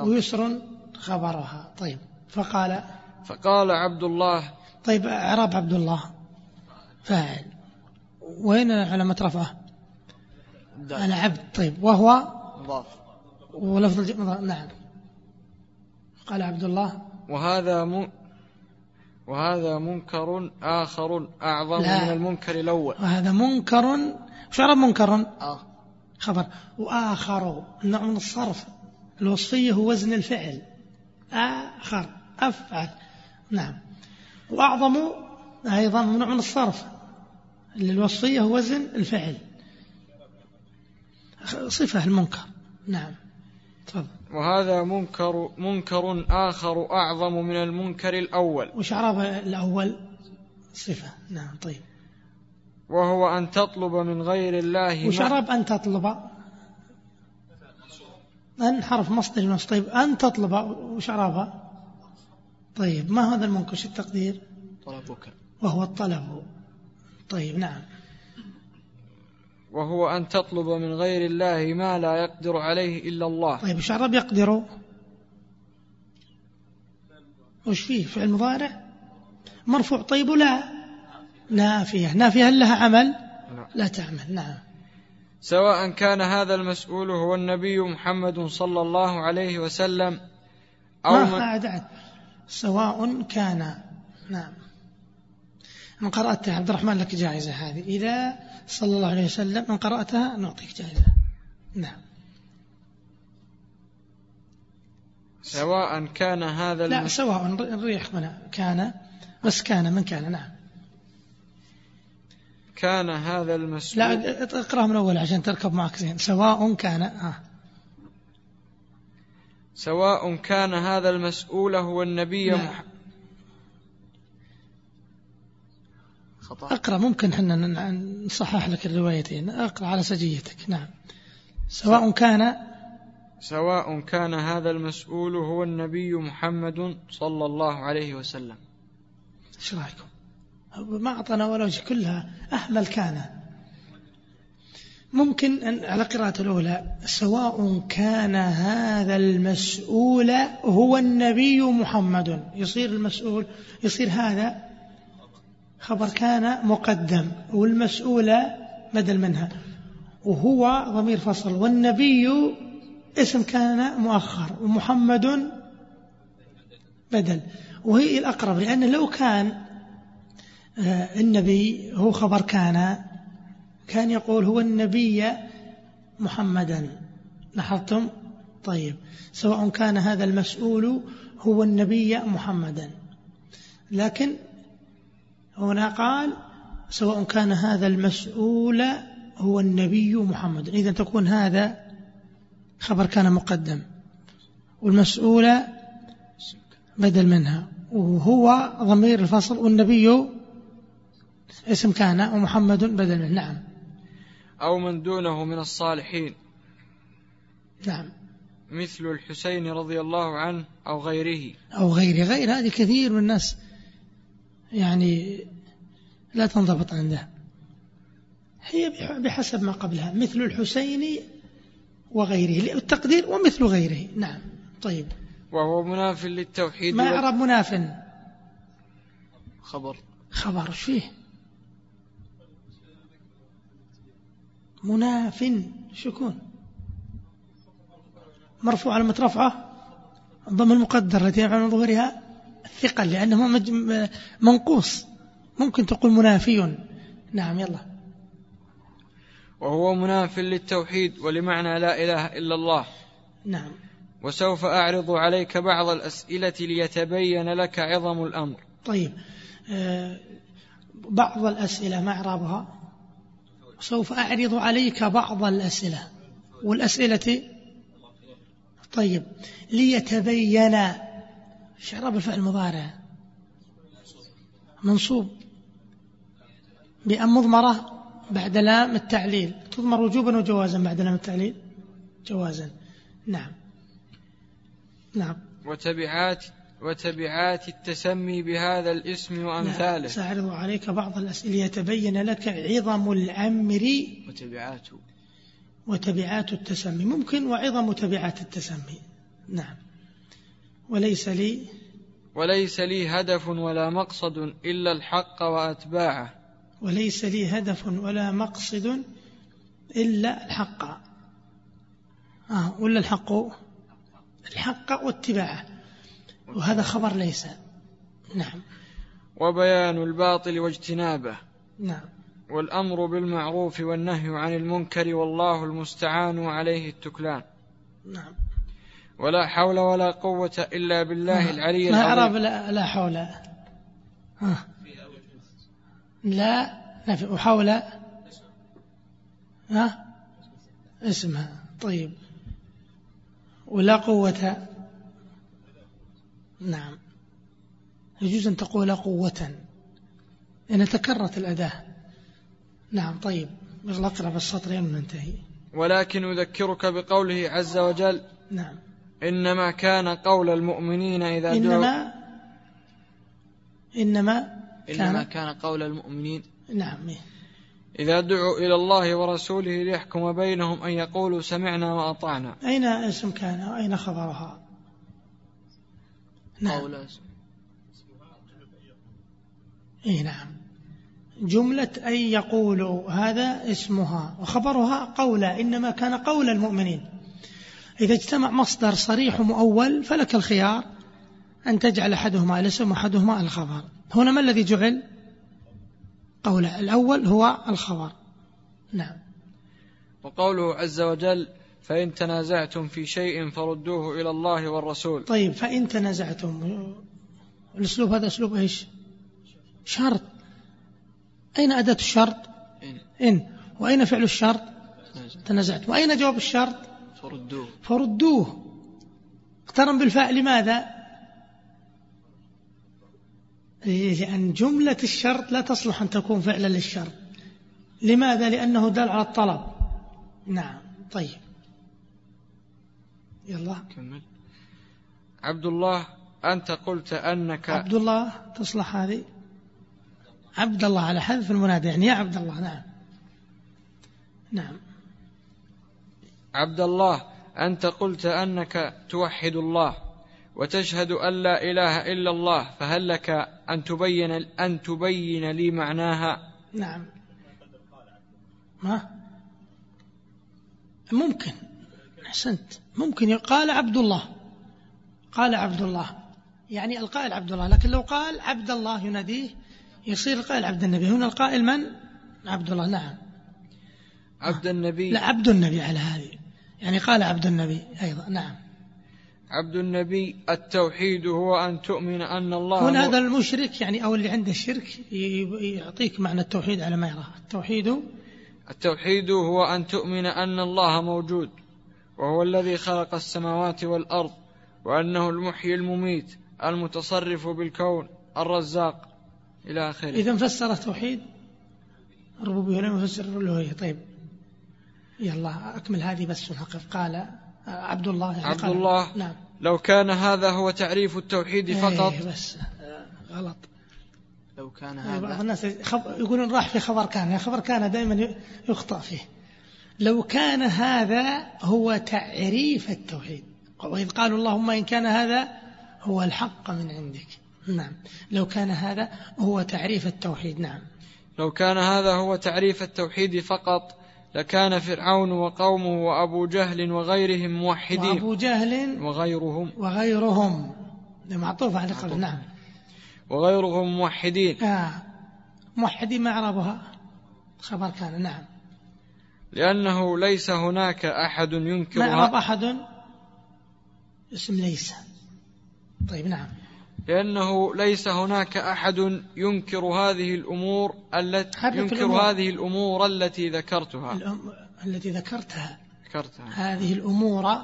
ويسر خبرها. طيب. فقال. فقال عبد الله. طيب إعراب عبد الله. فاعل. وين علامة رفعه أنا عبد. طيب. وهو؟ مضاف. ولفظ نعم. قال عبد الله. وهذا. وهذا منكر آخر أعظم لا. من المنكر الأول. وهذا منكر وش عرب منكر؟ آه. خبر. وآخر نوع من الصرف. الوصفية هو وزن الفعل. آخر أفعل. نعم. وأعظم أيضا نوع من الصرف. الوصفية هو وزن الفعل. صفة المنكر. نعم. تفضل. وهذا منكر منكر آخر أعظم من المنكر الأول. وش عرب الأول؟ صفة. نعم طيب. وهو أن تطلب من غير الله وش عرب أن تطلب؟ أن حرف مصدر نص طيب أن تطلب. وش عربها طيب ما هذا المنكر؟ وش التقدير؟ طلبك. وهو الطلب. طيب نعم. وهو أن تطلب من غير الله ما لا يقدر عليه إلا الله. طيب وش عرب يقدر؟ وش فيه؟ فعل مضارع؟ مرفوع؟ طيب ولا نافية نافية هل لها عمل؟ لا تعمل. نعم. سواء كان هذا المسؤول هو النبي محمد صلى الله عليه وسلم أو ما من سواء كان. نعم. من قرأتها عبد الرحمن لك جائزة هذه إذا صلى الله عليه وسلم من قرأتها نعطيك جائزة نعم سواء كان هذا لا. سواء نريح منها كان بس كان من كان نعم كان هذا المسؤول لا اقرأ من أول عشان تركب معك زين سواء كان آه. سواء كان هذا المسؤول هو النبي لا. مح... خطأ. أقرأ ممكن حنا ن- نصحح لك الروايتين. أقرأ على سجيتك. نعم. سواء كان سواء كان هذا المسؤول هو النبي محمد صلى الله عليه وسلم. إيش رأيكم؟ ما أعطانا ولا وجه. كلها اهمل كان ممكن أن على القراءة الأولى. سواء كان هذا المسؤول هو النبي محمد. يصير المسؤول يصير هذا خبر كان مقدم والمسؤول بدل منها وهو ضمير فصل. والنبي اسم كان مؤخر ومحمد بدل. وهي الأقرب لأنه لو كان آه، النبي هو خبر كان كان يقول هو النبي محمدا. لاحظتم؟ طيب. سواء كان هذا المسؤول هو النبي محمدا. لكن هنا قال سواء كان هذا المسؤول هو النبي محمد. إذا تكون هذا خبر كان مقدم. والمسؤول بدل منها. وهو ضمير الفصل والنبي اسم كان ومحمد بدل منه. نعم. أو من دونه من الصالحين. نعم. مثل الحسين رضي الله عنه أو غيره. أو غيره غير. هذه كثير من الناس يعني لا تنضبط عنده. هي بح- بحسب ما قبلها مثل الحسين وغيره التقدير ومثل غيره. نعم. طيب. وهو مناف للتوحيد ما يعرب مناف؟ خبر. خبر. إيش فيه؟ مناف. شكون؟ مرفوع على رفعه ضم المقدر التي يعمل من ظهورها؟ الثقل لأنه منقوص. ممكن تقول منافي. نعم يلا. وهو مناف للتوحيد ولمعنى لا إله إلا الله. نعم. وسوف أعرض عليك بعض الأسئلة ليتبين لك عظم الأمر. طيب آه، بعض الأسئلة ما إعرابها؟ سوف أعرض عليك بعض الأسئلة. والأسئلة؟ طيب ليتبين إعراب الفعل المضارع منصوب بأن مضمرة بعد لام التعليل. تضمر وجوبا وجوازا بعد لام التعليل. جوازا. نعم. نعم. وتبعات وتبعات التسمي بهذا الاسم وأمثاله. سأعرض عليك بعض الأسئلة. ليتبين لك عظم الأمر. وتبعاته وتبعات التسمي. ممكن وعظم تبعات التسمي. نعم. وليس لي وليس لي هدف ولا مقصد إلا الحق وأتباعه. وليس لي هدف ولا مقصد إلا الحق. آه ولا الحق؟ الحق واتباعه. وهذا خبر ليس. نعم. وبيان الباطل واجتنابه. نعم. والأمر بالمعروف والنهي عن المنكر والله المستعان وعليه التكلان. نعم. ولا حول ولا قوة إلا بالله العلي ما أعرف العظيم لا, لا حول. ها. لا نفي وحول. ها؟ اسمها. طيب. ولا قوة. نعم. يجوز أن تقول قوة. لأن تكررت الأداة. نعم طيب. اقرأ بالسطرين وننتهي ولكن أذكرك بقوله عز وجل نعم. إنما كان قول المؤمنين إذا دعوا إنما إنما إنما كان كان قول المؤمنين. نعم. إذا دعوا إلى الله ورسوله ليحكم بينهم أن يقولوا سمعنا وأطعنا. أين اسم كان؟ وأين خبرها؟ نعم. قول إيه نعم. جملة أن يقولوا هذا اسمها وخبرها قولا إنما كان قول المؤمنين. إذا اجتمع مصدر صريح ومؤول فلك الخيار أن تجعل أحدهما الاسم وأحدهما الخبر. هنا ما الذي جعل؟ قولا الأول هو الخبر. نعم. وقوله عز وجل فإن تنازعتم في شيء فردوه إلى الله والرسول. طيب فإن تنازعتم. الأسلوب هذا أسلوب إيش؟ شرط. أين أداة الشرط؟ إن. إن. وأين فعل الشرط؟ تنازعت وأين جواب الشرط؟ فردوه. فردوه. اقترن بالفاء لماذا لأن جملة الشرط لا تصلح أن تكون فعلا للشرط. لماذا؟ لأنه دل على الطلب. نعم. طيب. يلا. كمل. عبد الله أنت قلت أنك عبد الله تصلح هذه. عبد الله على حذف المنادى يعني يا عبد الله نعم. نعم. عبد الله أنت قلت أنك توحد الله وتشهد أن لا إله إلا الله فهل لك أن تبين أن تبين لي معناها؟ نعم. ما؟ ممكن. أحسنت. ممكن. يقال عبد الله. قال عبد الله. يعني القائل عبد الله. لكن لو قال عبد الله يناديه يصير القائل عبد النبي. هنا القائل من؟ عبد الله. نعم. عبد النبي. لا عبد النبي على هذه. يعني قال عبد النبي أيضا نعم. عبد النبي التوحيد هو أن تؤمن أن الله هنا هذا المشرك يعني أو اللي عنده الشرك يعطيك معنى التوحيد على ما يراه. التوحيد التوحيد هو أن تؤمن أن الله موجود وهو الذي خلق السماوات والأرض وأنه المحيي المميت المتصرف بالكون الرزاق إلى آخره. إذا فسر التوحيد؟ الربوبية لم يفسر الألوهية طيب. يلا أكمل هذه بس نقف قال آه، عبد الله يعني عبد قال- الله نعم. لو كان هذا هو تعريف التوحيد فقط. إيه بس آه، غلط. لو كان إيه، بعض هذا الناس. يقولون راح في خبر كان. خبر كان دائما يخطأ فيه. لو كان هذا هو تعريف التوحيد. وإذ قالوا اللهم إن كان هذا هو الحق من عندك. نعم. لو كان هذا هو تعريف التوحيد. نعم. لو كان هذا هو تعريف التوحيد فقط لكان فرعون وقومه وأبو جهل وغيرهم موحدين. وأبو جهل وغيرهم. وغيرهم. معطوف على قبل نعم. وغيرهم موحدين. آه. موحدين ما أعربها. خبر كان نعم. لأنه ليس هناك أحد ما ينكر أعرب ه- أحد؟ اسم ليس. طيب نعم. لأنه ليس هناك أحد ينكر هذه الأمور التي ينكر الأمور. هذه الأمور التي ذكرتها. الأم... التي ذكرتها. ذكرتها. هذه الأمور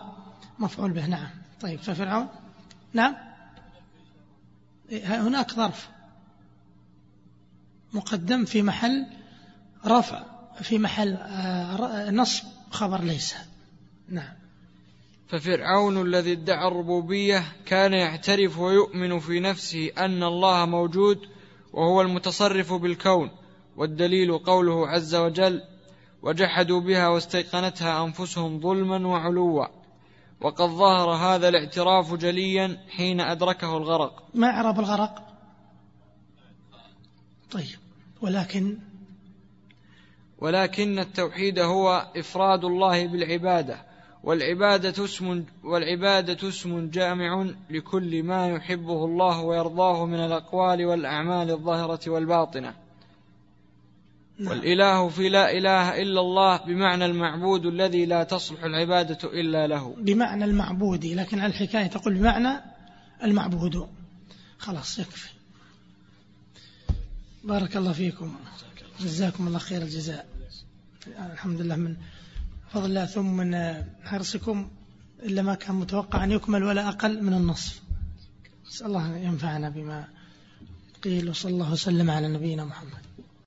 مفعول به نعم. طيب ففرعون؟ نعم. إيه، هناك ظرف مقدم في محل رفع في محل آه، نصب خبر ليس. نعم. ففرعون الذي ادعى الربوبية كان يعترف ويؤمن في نفسه أن الله موجود وهو المتصرف بالكون والدليل قوله عز وجل وجحدوا بها واستيقنتها أنفسهم ظلما وعلوا وقد ظهر هذا الاعتراف جليا حين أدركه الغرق. ما إعراب الغرق؟ طيب ولكن ولكن التوحيد هو إفراد الله بالعبادة. والعبادة اسم والعبادة اسم جامع لكل ما يحبه الله ويرضاه من الأقوال والأعمال الظاهرة والباطنة. نعم. والإله في لا إله إلا الله بمعنى المعبود الذي لا تصلح العبادة إلا له. بمعنى المعبود لكن الحكاية تقول بمعنى المعبود. خلاص يكفي. بارك الله فيكم. جزاكم الله خير الجزاء. الحمد لله من فضل الله ثم من حرصكم إلا ما كان متوقع أن يكمل ولا أقل من النصف. نسأل الله أن ينفعنا بما قيل وصلى الله وسلم على نبينا محمد.